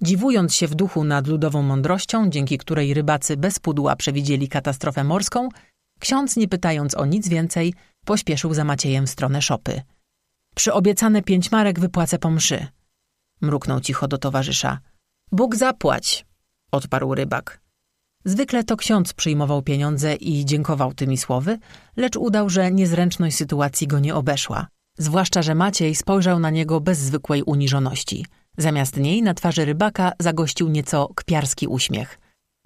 Dziwując się w duchu nad ludową mądrością, dzięki której rybacy bez pudła przewidzieli katastrofę morską, ksiądz, nie pytając o nic więcej, pośpieszył za Maciejem w stronę szopy. Przy obiecane pięć marek wypłacę po mszy. Mruknął cicho do towarzysza. Bóg zapłać, odparł rybak. Zwykle to ksiądz przyjmował pieniądze i dziękował tymi słowy, lecz udał, że niezręczność sytuacji go nie obeszła. Zwłaszcza, że Maciej spojrzał na niego bez zwykłej uniżoności. Zamiast niej na twarzy rybaka zagościł nieco kpiarski uśmiech.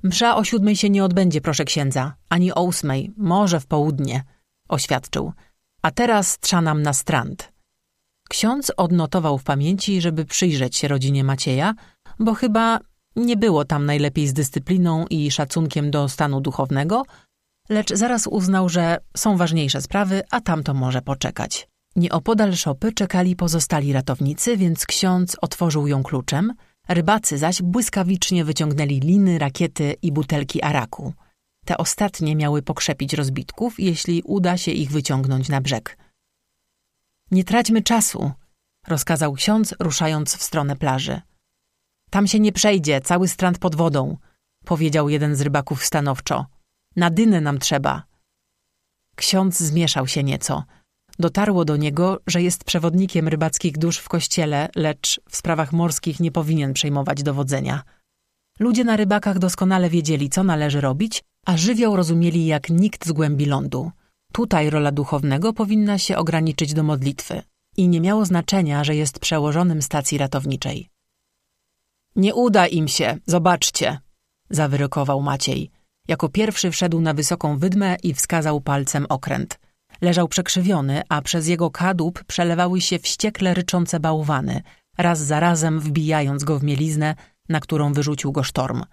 Msza o siódmej się nie odbędzie, proszę księdza, ani o ósmej, może w południe, oświadczył. A teraz trzanam na strand. Ksiądz odnotował w pamięci, żeby przyjrzeć się rodzinie Macieja, bo chyba nie było tam najlepiej z dyscypliną i szacunkiem do stanu duchownego, lecz zaraz uznał, że są ważniejsze sprawy, a tamto może poczekać. Nieopodal szopy czekali pozostali ratownicy, więc ksiądz otworzył ją kluczem, rybacy zaś błyskawicznie wyciągnęli liny, rakiety i butelki araku. Te ostatnie miały pokrzepić rozbitków, jeśli uda się ich wyciągnąć na brzeg. Nie traćmy czasu, rozkazał ksiądz, ruszając w stronę plaży. Tam się nie przejdzie, cały strand pod wodą, powiedział jeden z rybaków stanowczo. Na dynę nam trzeba. Ksiądz zmieszał się nieco. Dotarło do niego, że jest przewodnikiem rybackich dusz w kościele, lecz w sprawach morskich nie powinien przejmować dowodzenia. Ludzie na rybakach doskonale wiedzieli, co należy robić, a żywioł rozumieli jak nikt z głębi lądu. Tutaj rola duchownego powinna się ograniczyć do modlitwy i nie miało znaczenia, że jest przełożonym stacji ratowniczej. Nie uda im się, zobaczcie, zawyrokował Maciej. Jako pierwszy wszedł na wysoką wydmę i wskazał palcem okręt. Leżał przekrzywiony, a przez jego kadłub przelewały się wściekle ryczące bałwany, raz za razem wbijając go w mieliznę, na którą wyrzucił go sztorm.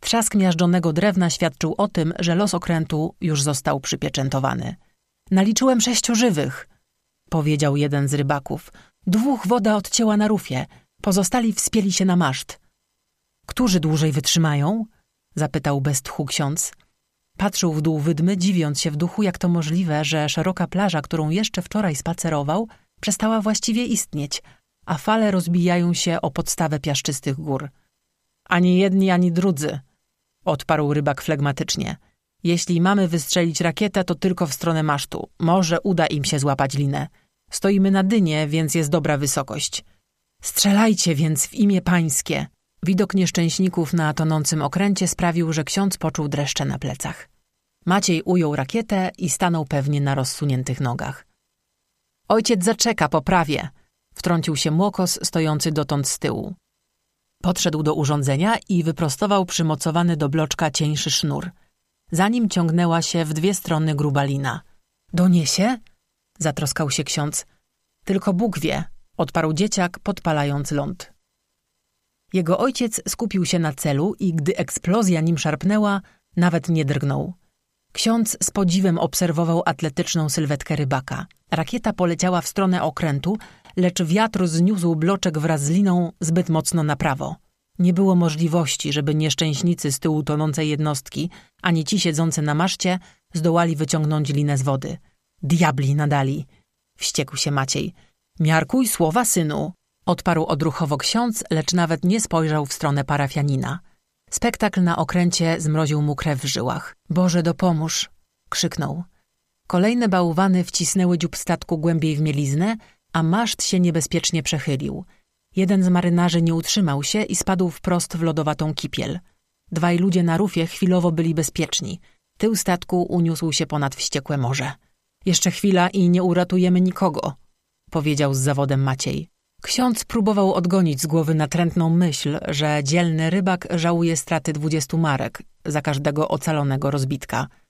Trzask miażdżonego drewna świadczył o tym, że los okrętu już został przypieczętowany. Naliczyłem sześciu żywych, powiedział jeden z rybaków. Dwóch woda odcięła na rufie, pozostali wspięli się na maszt. Którzy dłużej wytrzymają? zapytał bez tchu ksiądz. Patrzył w dół wydmy, dziwiąc się w duchu, jak to możliwe, że szeroka plaża, którą jeszcze wczoraj spacerował, przestała właściwie istnieć, a fale rozbijają się o podstawę piaszczystych gór. Ani jedni, ani drudzy, odparł rybak flegmatycznie. Jeśli mamy wystrzelić rakietę, to tylko w stronę masztu. Może uda im się złapać linę. Stoimy na dynie, więc jest dobra wysokość. Strzelajcie więc w imię pańskie. Widok nieszczęśników na tonącym okręcie sprawił, że ksiądz poczuł dreszcze na plecach. Maciej ujął rakietę i stanął pewnie na rozsuniętych nogach. Ojciec zaczeka po prawie, wtrącił się młokos stojący dotąd z tyłu. Podszedł do urządzenia i wyprostował przymocowany do bloczka cieńszy sznur. Za nim ciągnęła się w dwie strony gruba lina. Doniesie? Zatroskał się ksiądz. Tylko Bóg wie, odparł dzieciak, podpalając ląd. Jego ojciec skupił się na celu i gdy eksplozja nim szarpnęła, nawet nie drgnął. Ksiądz z podziwem obserwował atletyczną sylwetkę rybaka. Rakieta poleciała w stronę okrętu, lecz wiatr zniósł bloczek wraz z liną zbyt mocno na prawo. Nie było możliwości, żeby nieszczęśnicy z tyłu tonącej jednostki, ani ci siedzący na maszcie, zdołali wyciągnąć linę z wody. Diabli nadali! Wściekł się Maciej. Miarkuj słowa, synu! Odparł odruchowo ksiądz, lecz nawet nie spojrzał w stronę parafianina. Spektakl na okręcie zmroził mu krew w żyłach. Boże, dopomóż! krzyknął. Kolejne bałwany wcisnęły dziób statku głębiej w mieliznę, a maszt się niebezpiecznie przechylił. Jeden z marynarzy nie utrzymał się i spadł wprost w lodowatą kipiel. Dwaj ludzie na rufie chwilowo byli bezpieczni. Tył statku uniósł się ponad wściekłe morze. Jeszcze chwila i nie uratujemy nikogo, powiedział z zawodem Maciej. Ksiądz próbował odgonić z głowy natrętną myśl, że dzielny rybak żałuje straty dwudziestu marek za każdego ocalonego rozbitka –